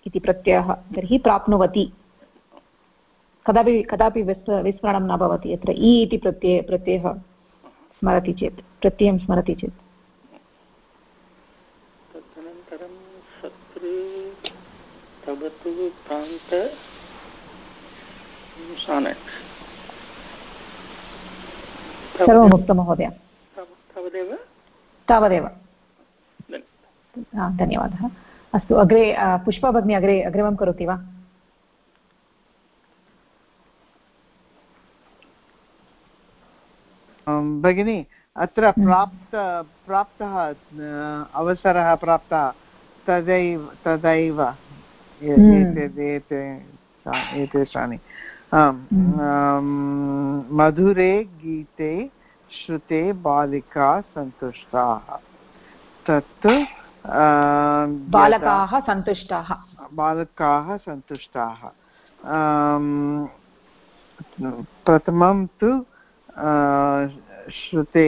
इति प्रत्ययः तर्हि प्राप्नुवति। कदापि कदापि विस् विस्मरणं न भवति यत्र इ इति प्रत्यय प्रत्ययः स्मरति चेत् प्रत्ययं स्मरति चेत्। तदनन्तरं शत्रु तवतु प्रांत सर्वमुक्तं महोदय तावदेव? तावदेव। धन्यवादः। अस्तु अग्रे पुष्पा भगिनी अग्रे अग्रिमं करोति वा? भगिनि अत्र प्राप्त प्राप्तः अवसरः प्राप्तः तदैव तदैव एतेषानि मधुरे गीते श्रुते बालिका सन्तुष्टाः तत् बालकाः सन्तुष्टाः। बालकाः सन्तुष्टाः। प्रथमं तु श्रुते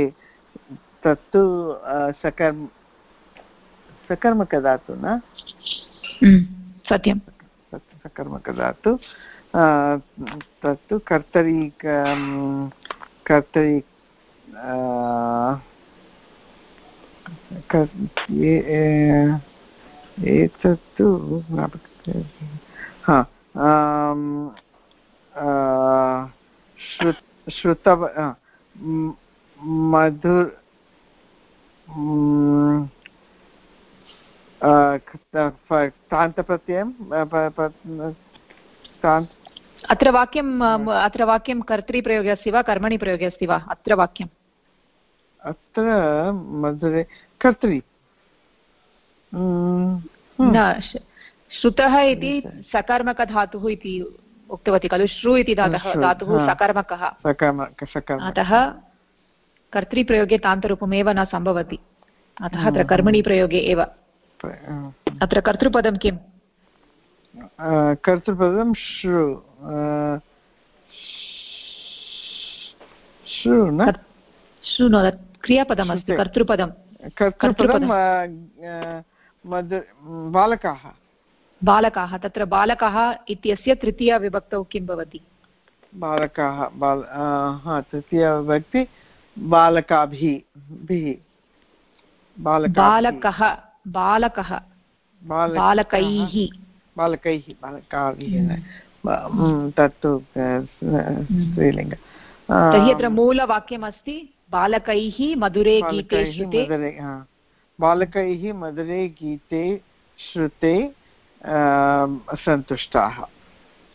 तत्तु सकर्म सकर्मकदातु न? सत्यं सकर्मकदातु तत्तु कर्तरी कर्तरी एतत्तु हा श्रुतव मधुर तान्तप्रत्ययं अत्र वाक्यम् अत्र वाक्यं कर्तृप्रयोगे अस्ति वा कर्मणि प्रयोगे अस्ति वा? अत्र वाक्यम्। अत्र मधुरे कर्तरि। न श्रुतः इति सकर्मकधातुः इति उक्तवती खलु? श्रु इति धातुः धातुः सकर्मकः। अतः कर्तृप्रयोगे तान्तरूपमेव न सम्भवति। अतः अत्र कर्मणि प्रयोगे एव। अत्र कर्तृपदं किम्? कर्तृपदं श्रु। श्रु न? न क्रियापदमस्ति कर्तृपदं कर्तृपदं बालकाः। बालकाः तत्र बालकः इत्यस्य तृतीयाविभक्तौ किं भवति? बालकाः बाल हा तृतीयाविभक्ति बालकाभिः बालकः बालकः बालकैः बालकैः। बालकाभिः। तत्तु स्त्रीलिङ्ग। तर्हि अत्र मूलवाक्यमस्ति बालकैः मधुरे गीते श्रुते। बालकैः मधुरे गीते श्रुते सन्तुष्टाः।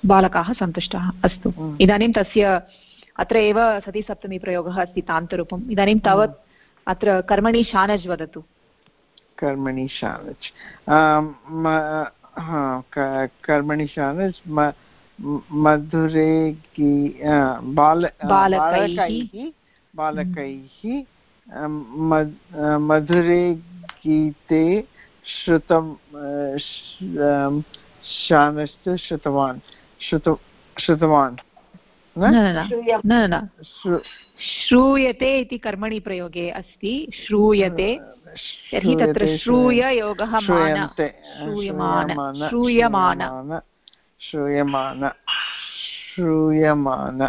बालकाः सन्तुष्टाः अस्तु। इदानीं तस्य अत्र एव सतीसप्तमीप्रयोगः अस्ति तान्तरूपम्। इदानीं तावत् अत्र कर्मणि शानज् वदतु। कर्मणि शानज्। कर्मणि शानज् मधुरे बाल बालकैः बालकैः मधुरे गीते श्रुतं शानस्तु श्रुतवान्। श्रुत श्रुतवान्। न? न श्रूयते इति कर्मणि प्रयोगे अस्ति। श्रूयते। तर्हि तत्र श्रूय योगः श्रूयमान। श्रूयमान श्रूयमान। श्रूयमान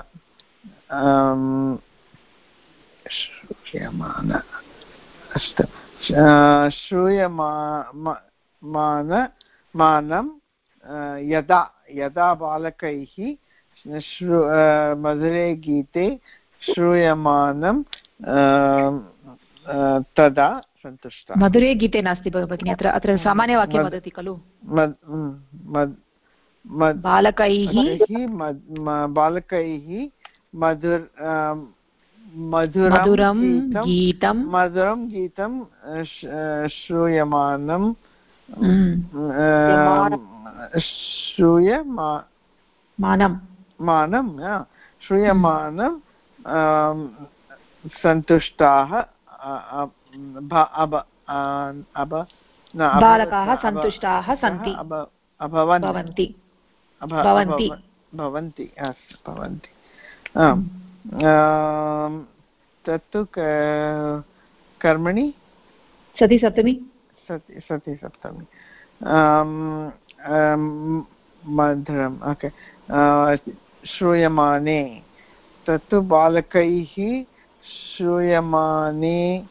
श्रूयमान अस्तु श्रूयमान मानं यदा यदा बालकैः श्रु मधुरे गीते श्रूयमानं तदा सन्तुष्टः मधुरे गीते नास्ति भगिनि अत्र अत्र सामान्यवाक्यं वदति खलु बालकैः बालकैः मधुर मधुरं गीतं मधुरं गीतं श्रूयमानं श्रूयमानं मानं श्रूयमानं सन्तुष्टाः बालकाः सन्तुष्टाः सन्ति। भवन्ति। भवन्ति। भवन्ति तत्तु कर्मणि? सति सप्तमी। सति सति सप्तमी। मधुरम् ओके। श्रूयमाने। तत्तु बालकैः श्रूयमाने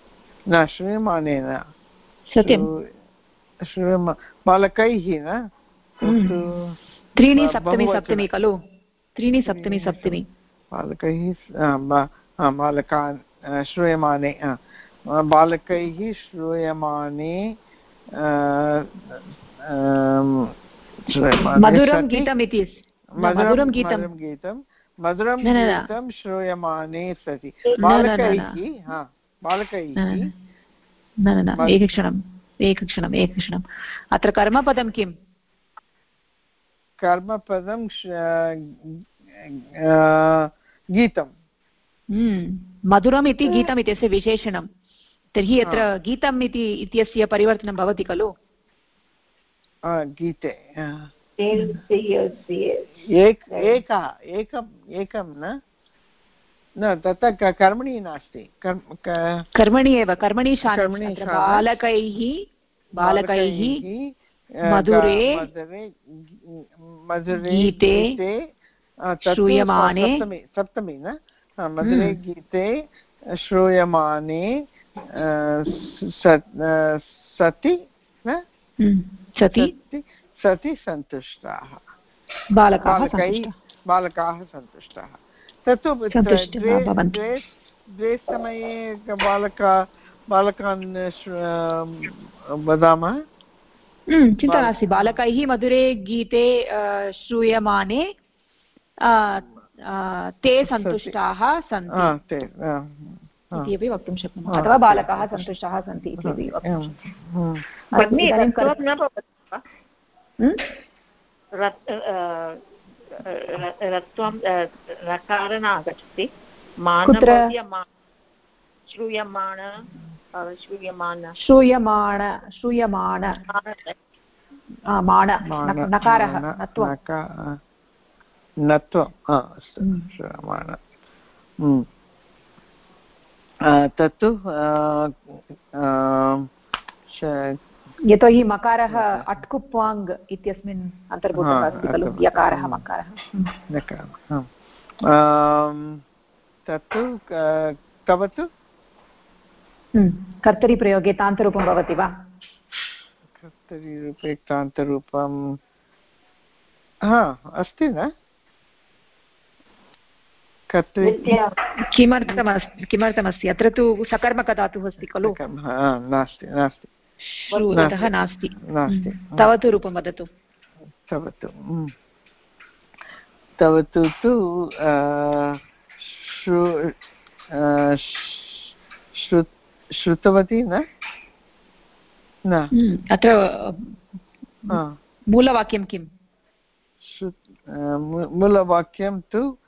न श्रूयमाने न। श्रूयमा बालकैः न? त्रीणि सप्तमी सप्तमी खलु। त्रीणि सप्तमी। सप्तमी। बालकैः बालकान् श्रूयमाने बालकैः श्रूयमाने मधुरं गीतम् इति मधुरं गीतं मधुरं गीतं श्रूयमाने सति। बालकैः न न एकक्षणम् एकक्षणम् एकक्षणम्। अत्र कर्मपदं किम्? कर्मपदं गीतं मधुरम् इति गीतम् इत्यस्य विशेषणं। तर्हि अत्र गीतम् इति इत्यस्य परिवर्तनं भवति खलु? गीते एकः एकम् एकं न? न तत्र कर्मणि नास्ति। कर्मणि एव कर्मणि बालकैः बालकैः मधुरे मधुरे गीते श्रूयमाने सप्तमी न मधुरे गीते श्रूयमाने सति न सति सति सन्तुष्टाः बालकाः बालकाः सन्तुष्टाः तत्तु द्वे द्वे समये बालका बालकान् वदामः चिन्ता नास्ति बालकैः मधुरे गीते श्रूयमाने ते सन्तुष्टाः सन्ति. इति अपि वक्तुं शक्नुमः. अथवा बालकाः सन्तुष्टाः सन्ति इति अपि रत्वं रकार न आगच्छति श्रूयमाण श्रूयमाण. श्रूयमाण श्रूयमाण. माण नकारः नत्वम् अस्तु श्रूयमाण तत्तु यतोहि मकारः अट्कुप्वाङ् इत्यस्मिन् अन्तर्भूतः अस्ति खलु? यकारः मकारः. तत्तु हम्म, कर्तरिप्रयोगे तान्तरूपं भवति वा? कर्तरिरूपे तान्तरूपं हा अस्ति न? किमर्थमस्ति किमर्थमस्ति? अत्र तु सकर्मकधातुः अस्ति खलु? नास्ति नास्ति। अतः नास्ति नास्ति। हम्म, तव तु रूपं वदतु। तव तु तव तु तु श्रुतवती न? हम्म, अत्र मूलवाक्यं किम्? मूलवाक्यं तु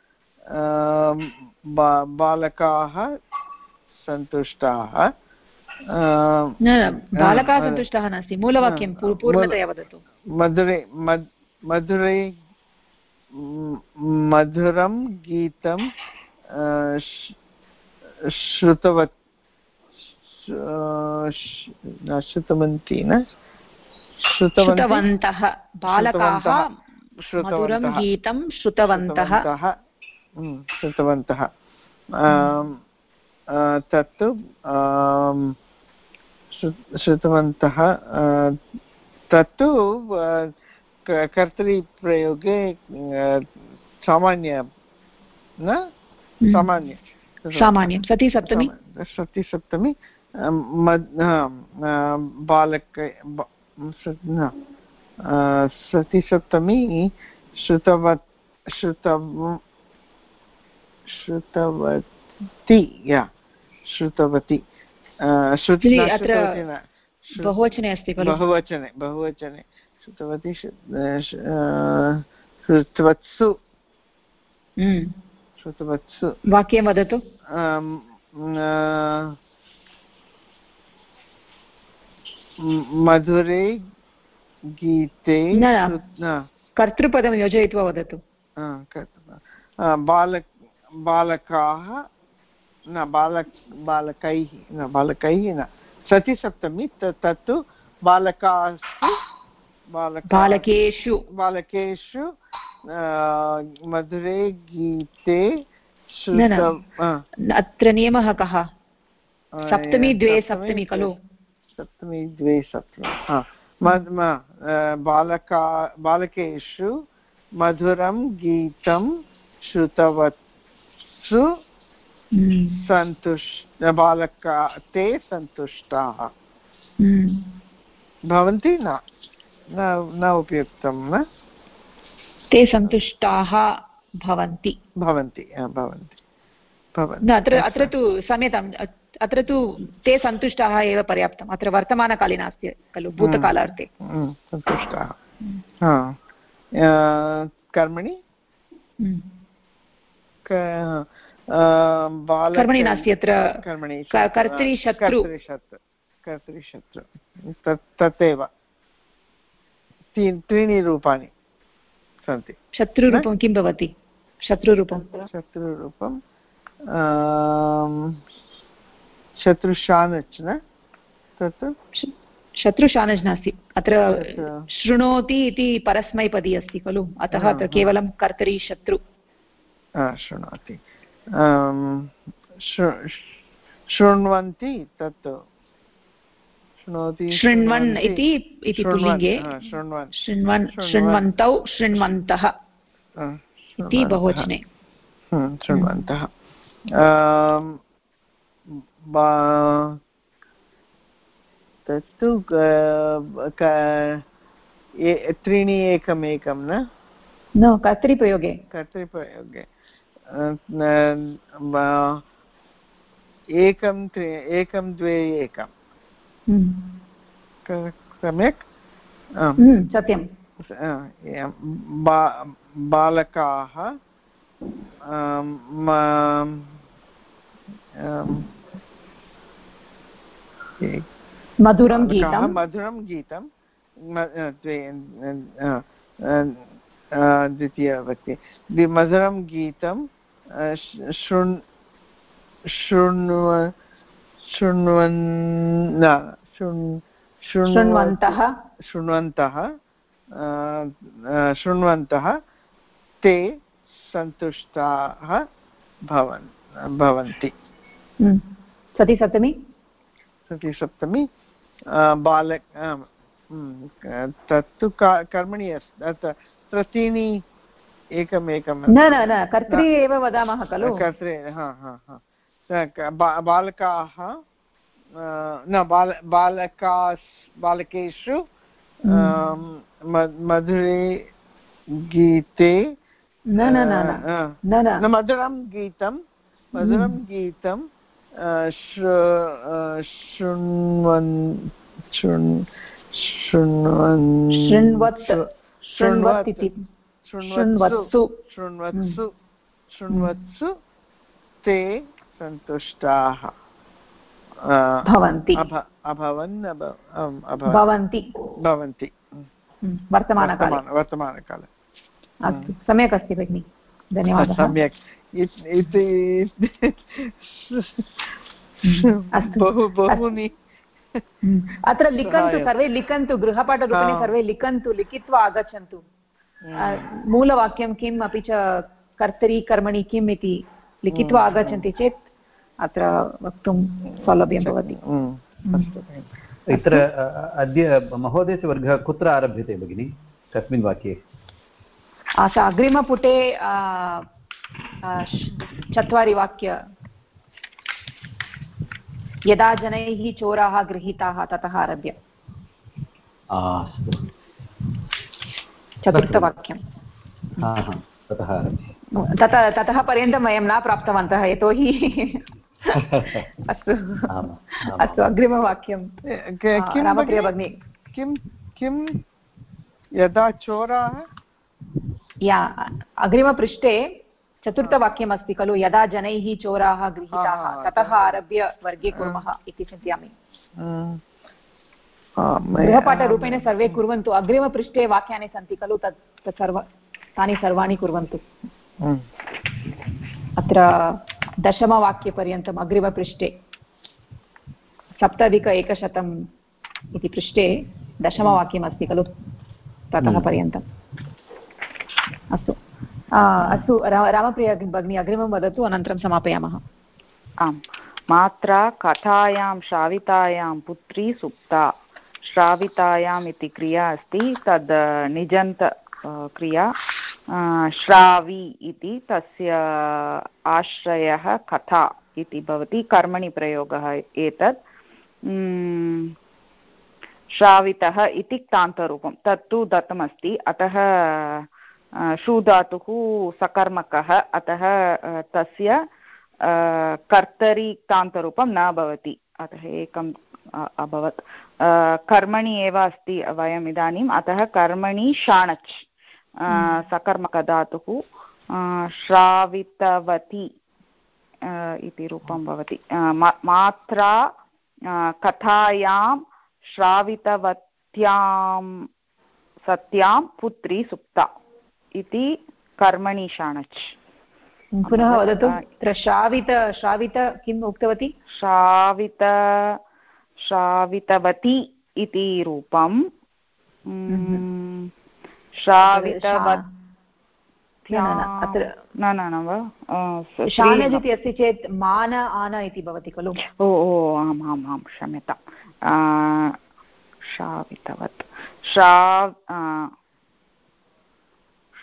बालकाः सन्तुष्टाः। बालकाः सन्तुष्टाः नास्ति मूलवाक्यं पूर्णतया वदतु। मधुरे मधुरे मधुरं गीतं श्रुतवत् न श्रुतवन्ती न? श्रुतवन्तः? बालकाः मधुरं गीतं श्रुतवन्तः। श्रुतवन्तः। तत्तु श्रुतवन्तः तत्तु कर्तरिप्रयोगे सामान्य न। सामान्य। सामान्यं सति सप्तमी सति बालक सति सप्तमी श्रुतवत् श्रुतव श्रुतवती या श्रुतवती श्रुति बहुवचने अस्ति खलु। बहुवचने बहुवचने श्रुतवती श्रुतवत्सु। हम्म। श्रुतवत्सु। वाक्यं वदतु। मधुरे गीते कर्तृपदं योजयित्वा वदतु। बालक बालकाः न बालक बालकैः न बालकैः न। सतिसप्तमी तत्तु बालकास्तु बालकेषु। बालकेषु मधुरे गीते अत्र नियमः कः? सप्तमी द्वे सप्तमी खलु। सप्तमी द्वे सप्तमी बालका बालकेषु मधुरं गीतं श्रुतवत्सु हम्म। सन्तुष्ट बालका ते सन्तुष्टाः हम्म। भवन्ति न? न उपयुक्तं न? ते सन्तुष्टाः भवन्ति। भवन्ति भवन्ति। अत्र अत्र तु क्षम्यताम् अत्र तु ते सन्तुष्टाः एव पर्याप्तम्। अत्र वर्तमानकाले नास्ति खलु भूतकालार्थे। सन्तुष्टाः कर्मणि? कर्मणि नास्ति अत्र। कर्मणि कर्तरिशत्रु कर्तरिशत्रु तदेव त्रीणि रूपाणि सन्ति। शत्रुरूपं किं भवति? शत्रुरूपं। शत्रुरूपं शत्रुशानच् न? तत्? शत्रुशानज् नास्ति। अत्र शृणोति इति परस्मैपदी अस्ति खलु। अतः अत्र केवलं कर्तरि शत्रु। शृणोति. शृण्वन्ति तत् शृणोति शृण्वन् इति इति पुल्लिङ्गे. शृण्वन्. शृण्वन्तौ शृण्वन्तः. इति बहुवचने. शृण्वन्तः. तत्तु त्रीणि एकमेकं न? न कर्तरिप्रयोगे कर्तरिप्रयोगे एकं एकं द्वे एकं। हम्म। सम्यक्? हम्म, सत्यं बालकाः मधुरं गीतं। मधुरं गीतं। द्वितीयवक्ति मधुरं गीतं शृण् शृण्व शृण्वन् शृण्वन्तः शृण्वन्तः शृण्वन्तः ते सन्तुष्टाः भवन् भवन्ति। हम्म। सति सप्तमी तृतीयसप्तमी बाल तत्तु कर्मणि अस्ति तत्र एकमेकं न न न कर्तृ एव वदामः खलु? कर्तृ हा हा हा। बालकाः न बाल बालका बालकेषु मधुरे गीते न न न न मधुरं गीतं मधुरं गीतं शृण्वन् शृण्वत्सु। शृण्वत्सु। ते सन्तुष्टाः। भवन्ति। अभवन् भवन्ति। भवन्ति। वर्तमानकाले। वर्तमानकाले। अस्तु सम्यक् अस्ति भगिनि। धन्यवादः। सम्यक्। इति बहु बहूनि अत्र लिखन्तु सर्वे लिखन्तु गृहपाठरूपेण सर्वे लिखन्तु लिखित्वा आगच्छन्तु। मूलवाक्यं किम् अपि च कर्तरि कर्मणि किम् इति लिखित्वा आगच्छन्ति चेत् अत्र वक्तुं सौलभ्यं भवति। अत्र अद्य महोदयस्य वर्गः कुत्र आरभ्यते भगिनि? कस्मिन् वाक्ये। अग्रिमपुटे चत्वारि वाक्य। यदा जनैः चोराः गृहीताः ततः आरभ्य। चतुर्थवाक्यं ततः ततः ततः पर्यन्तं वयं न प्राप्तवन्तः यतोहि अस्तु। अस्तु अग्रिमवाक्यं रामप्रियभगिनी किं किं यदा चोराः? या अग्रिमपृष्ठे चतुर्थवाक्यमस्ति खलु यदा जनैः चोराः गृहीताः ततः आरभ्य वर्गे कुर्मः इति चिन्तयामि। गृहपाठरूपेण सर्वे कुर्वन्तु। अग्रिमपृष्ठे वाक्यानि सन्ति खलु तत् तत् सर्व तानि सर्वाणि कुर्वन्तु। अत्र दशमवाक्यपर्यन्तम् अग्रिमपृष्ठे। सप्ताधिक एकशतम् इति पृष्ठे दशमवाक्यमस्ति खलु ततः हम्म। पर्यन्तम्। अस्तु। अस्तु रामप्रिया भगिनी अग्रिमं वदतु अनन्तरं समापयामः। आम्। मात्रा कथायां श्रावितायां पुत्री सुप्ता। श्रावितायाम् इति क्रिया अस्ति, तद् निजन्त क्रिया श्रावी इति तस्य आश्रयः कथा इति भवति, कर्मणि प्रयोगः एतत्। श्रावितः इति क्तान्तरूपं, तत्तु दत्तमस्ति, अतः शूधातुः सकर्मकः, अतः तस्य कर्तरि क्तान्तरूपं न भवति, अतः एकम् अभवत्। कर्मणि एव अस्ति वयम् इदानीम् अतः कर्मणि शाणच् हम्म। सकर्मकधातुः श्रावितवती इति रूपं भवति। मात्रा कथायां श्रावितवत्यां सत्यां पुत्री सुप्ता इति कर्मणि शाणच्। पुनः वदतु श्रावित श्रावित किम् उक्तवती? श्रावित श्रावितवती इति रूपं हम्म। न न न वा शानज् इति अस्ति चेत् मान आन इति भवति खलु? ओ ओ आम् आम् आम् क्षम्यता। श्रावितवत्। श्रा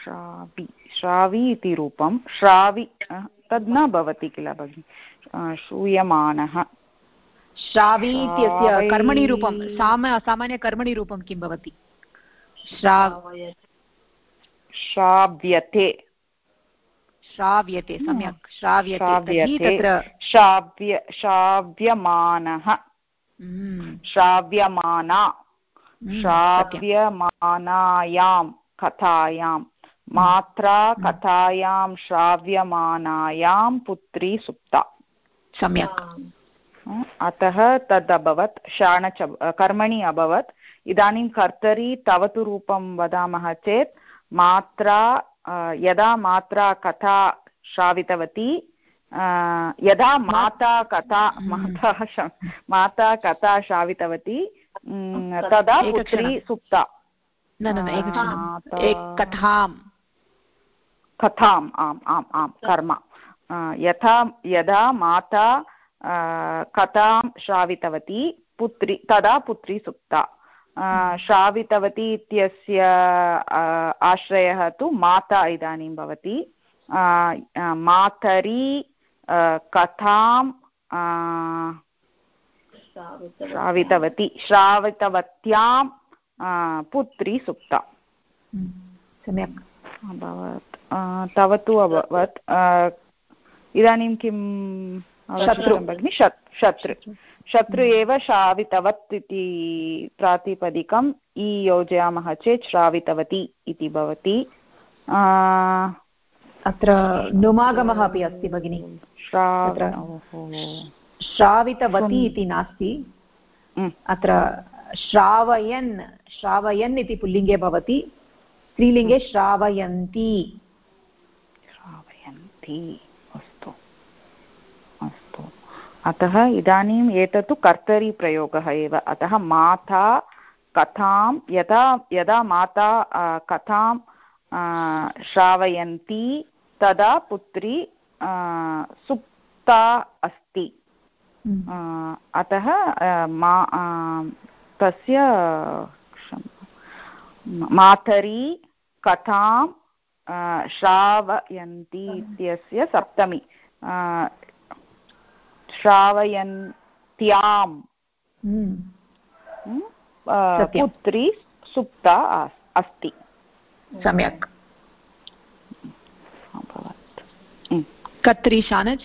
श्रावि श्रावि इति रूपं श्रावि तद् न भवति किल भगिनि? श्रूयमाणः श्रावि इत्यस्य कर्मणि रूपं साम सामान्यकर्मणि रूपं किं भवति? श्राव्यते। श्राव्यते सम्यक्। श्राव्यते श्राव्य श्राव्यमानः। हम्म। श्राव्यमाना। हम्म, श्राव्यमानायां कथायां। मात्रा हम्म। कथायां श्राव्यमानायां पुत्री सुप्ता। सम्यक्। अतः तद् अभवत् शाणच कर्मणि अभवत्। इदानीं कर्तरि तवतु रूपं वदामः चेत् मात्रा यदा मात्रा कथा श्रावितवती यदा माता कथा माता माता कथा श्रावितवती तदा पुत्री सुप्ता। कथां कथाम्। आम् आम् आम् कर्म। यथा यदा माता कथां श्रावितवती पुत्री तदा पुत्री सुप्ता। श्रावितवती इत्यस्य आश्रयः तु माता इदानीं भवति। मातरी कथां श्रावितवती श्रावितवत्यां पुत्री सुप्ता। सम्यक्। अभवत्। तव तु अभवत्। इदानीं किं शत्रु। भगिनि शत्रु। शत्रु एव श्रावितवत् इति प्रातिपदिकम् इ योजयामः चेत् श्रावितवती इति भवति। अत्र नुमागमः अपि अस्ति भगिनि। श्रावितवती इति नास्ति। अत्र श्रावयन् श्रावयन् इति पुल्लिङ्गे भवति। स्त्रीलिङ्गे श्रावयन्ती। श्रावयन्ती अस्तु अस्तु अतः इदानीम् एतत् कर्तरीप्रयोगः एव। अतः माता कथां यदा यदा माता कथां श्रावयन्ती तदा पुत्री सुप्ता अस्ति। हम्म। अतः मा तस्य मातरी कथां श्रावयन्ती इत्यस्य सप्तमी। श्रावयन्त्यां हम्म। हम्म, पुत्री सुप्ता अस्ति। सम्यक्। कर्तरि शानज्।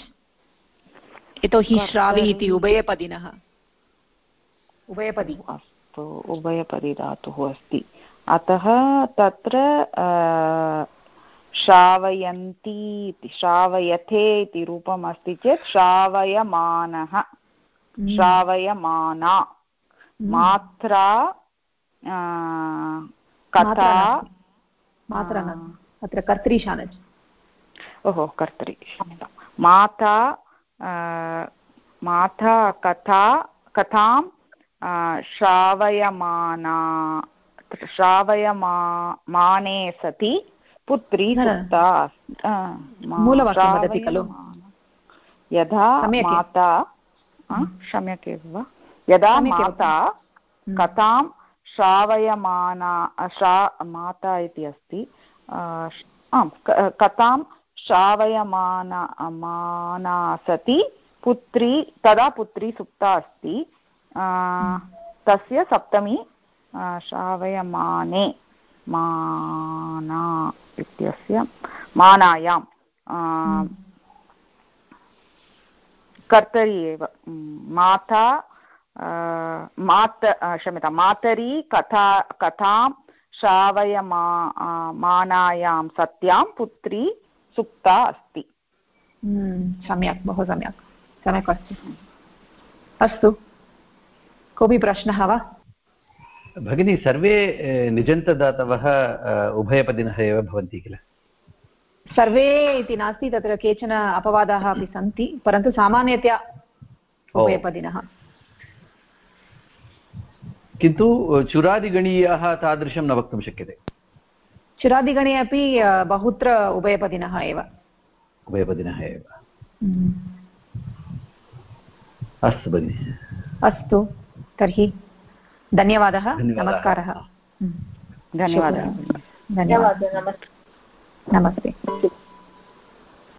यतोहि श्रावि इति उभयपदिनः। उभयपदी। अस्तु उभयपदी धातुः अस्ति। अतः तत्र श्रावयन्ती इति श्रावयथे इति रूपम् अस्ति चेत् श्रावयमानः। हम्म। श्रावयमाना। हम्म। मात्रा कथा मात्रा अत्र कर्तृशानच् ओहो कर्तरि। माता माता कथा कथां श्रावयमाना श्रावयमाने सति। पुत्री सुप्ता वदति खलु? यदा माता सम्यक् एव वा? यदा माता हम्म। कथां श्रावयमाना श्रा माता इति अस्ति आम् कथां श्रावयमाना माना सति पुत्री तदा पुत्री सुप्ता अस्ति तस्य सप्तमी श्रावयमाने। माना इत्यस्य मानायां कर्तरि एव। माता मात क्षम्यतां मातरी कथा कथां श्रावयमा मानायां सत्यां पुत्री सुप्ता अस्ति। हम्म, सम्यक् बहु सम्यक्। सम्यक् अस्ति। अस्तु। कोऽपि प्रश्नः वा? भगिनी सर्वे निजन्तदातवः उभयपदिनः एव भवन्ति किल सर्वे इति नास्ति तत्र केचन अपवादाः अपि सन्ति परन्तु सामान्यतया उभयपदिनः किन्तु चुरादिगणीयाः तादृशं न वक्तुं शक्यते चुरादिगणे अपि बहुत्र उभयपदिनः एव उभयपदिनः एव हम्म। अस्तु भगिनि अस्तु तर्हि धन्यवादः नमस्कारः। धन्यवादः। धन्यवादः नमस्ते। नमस्ते।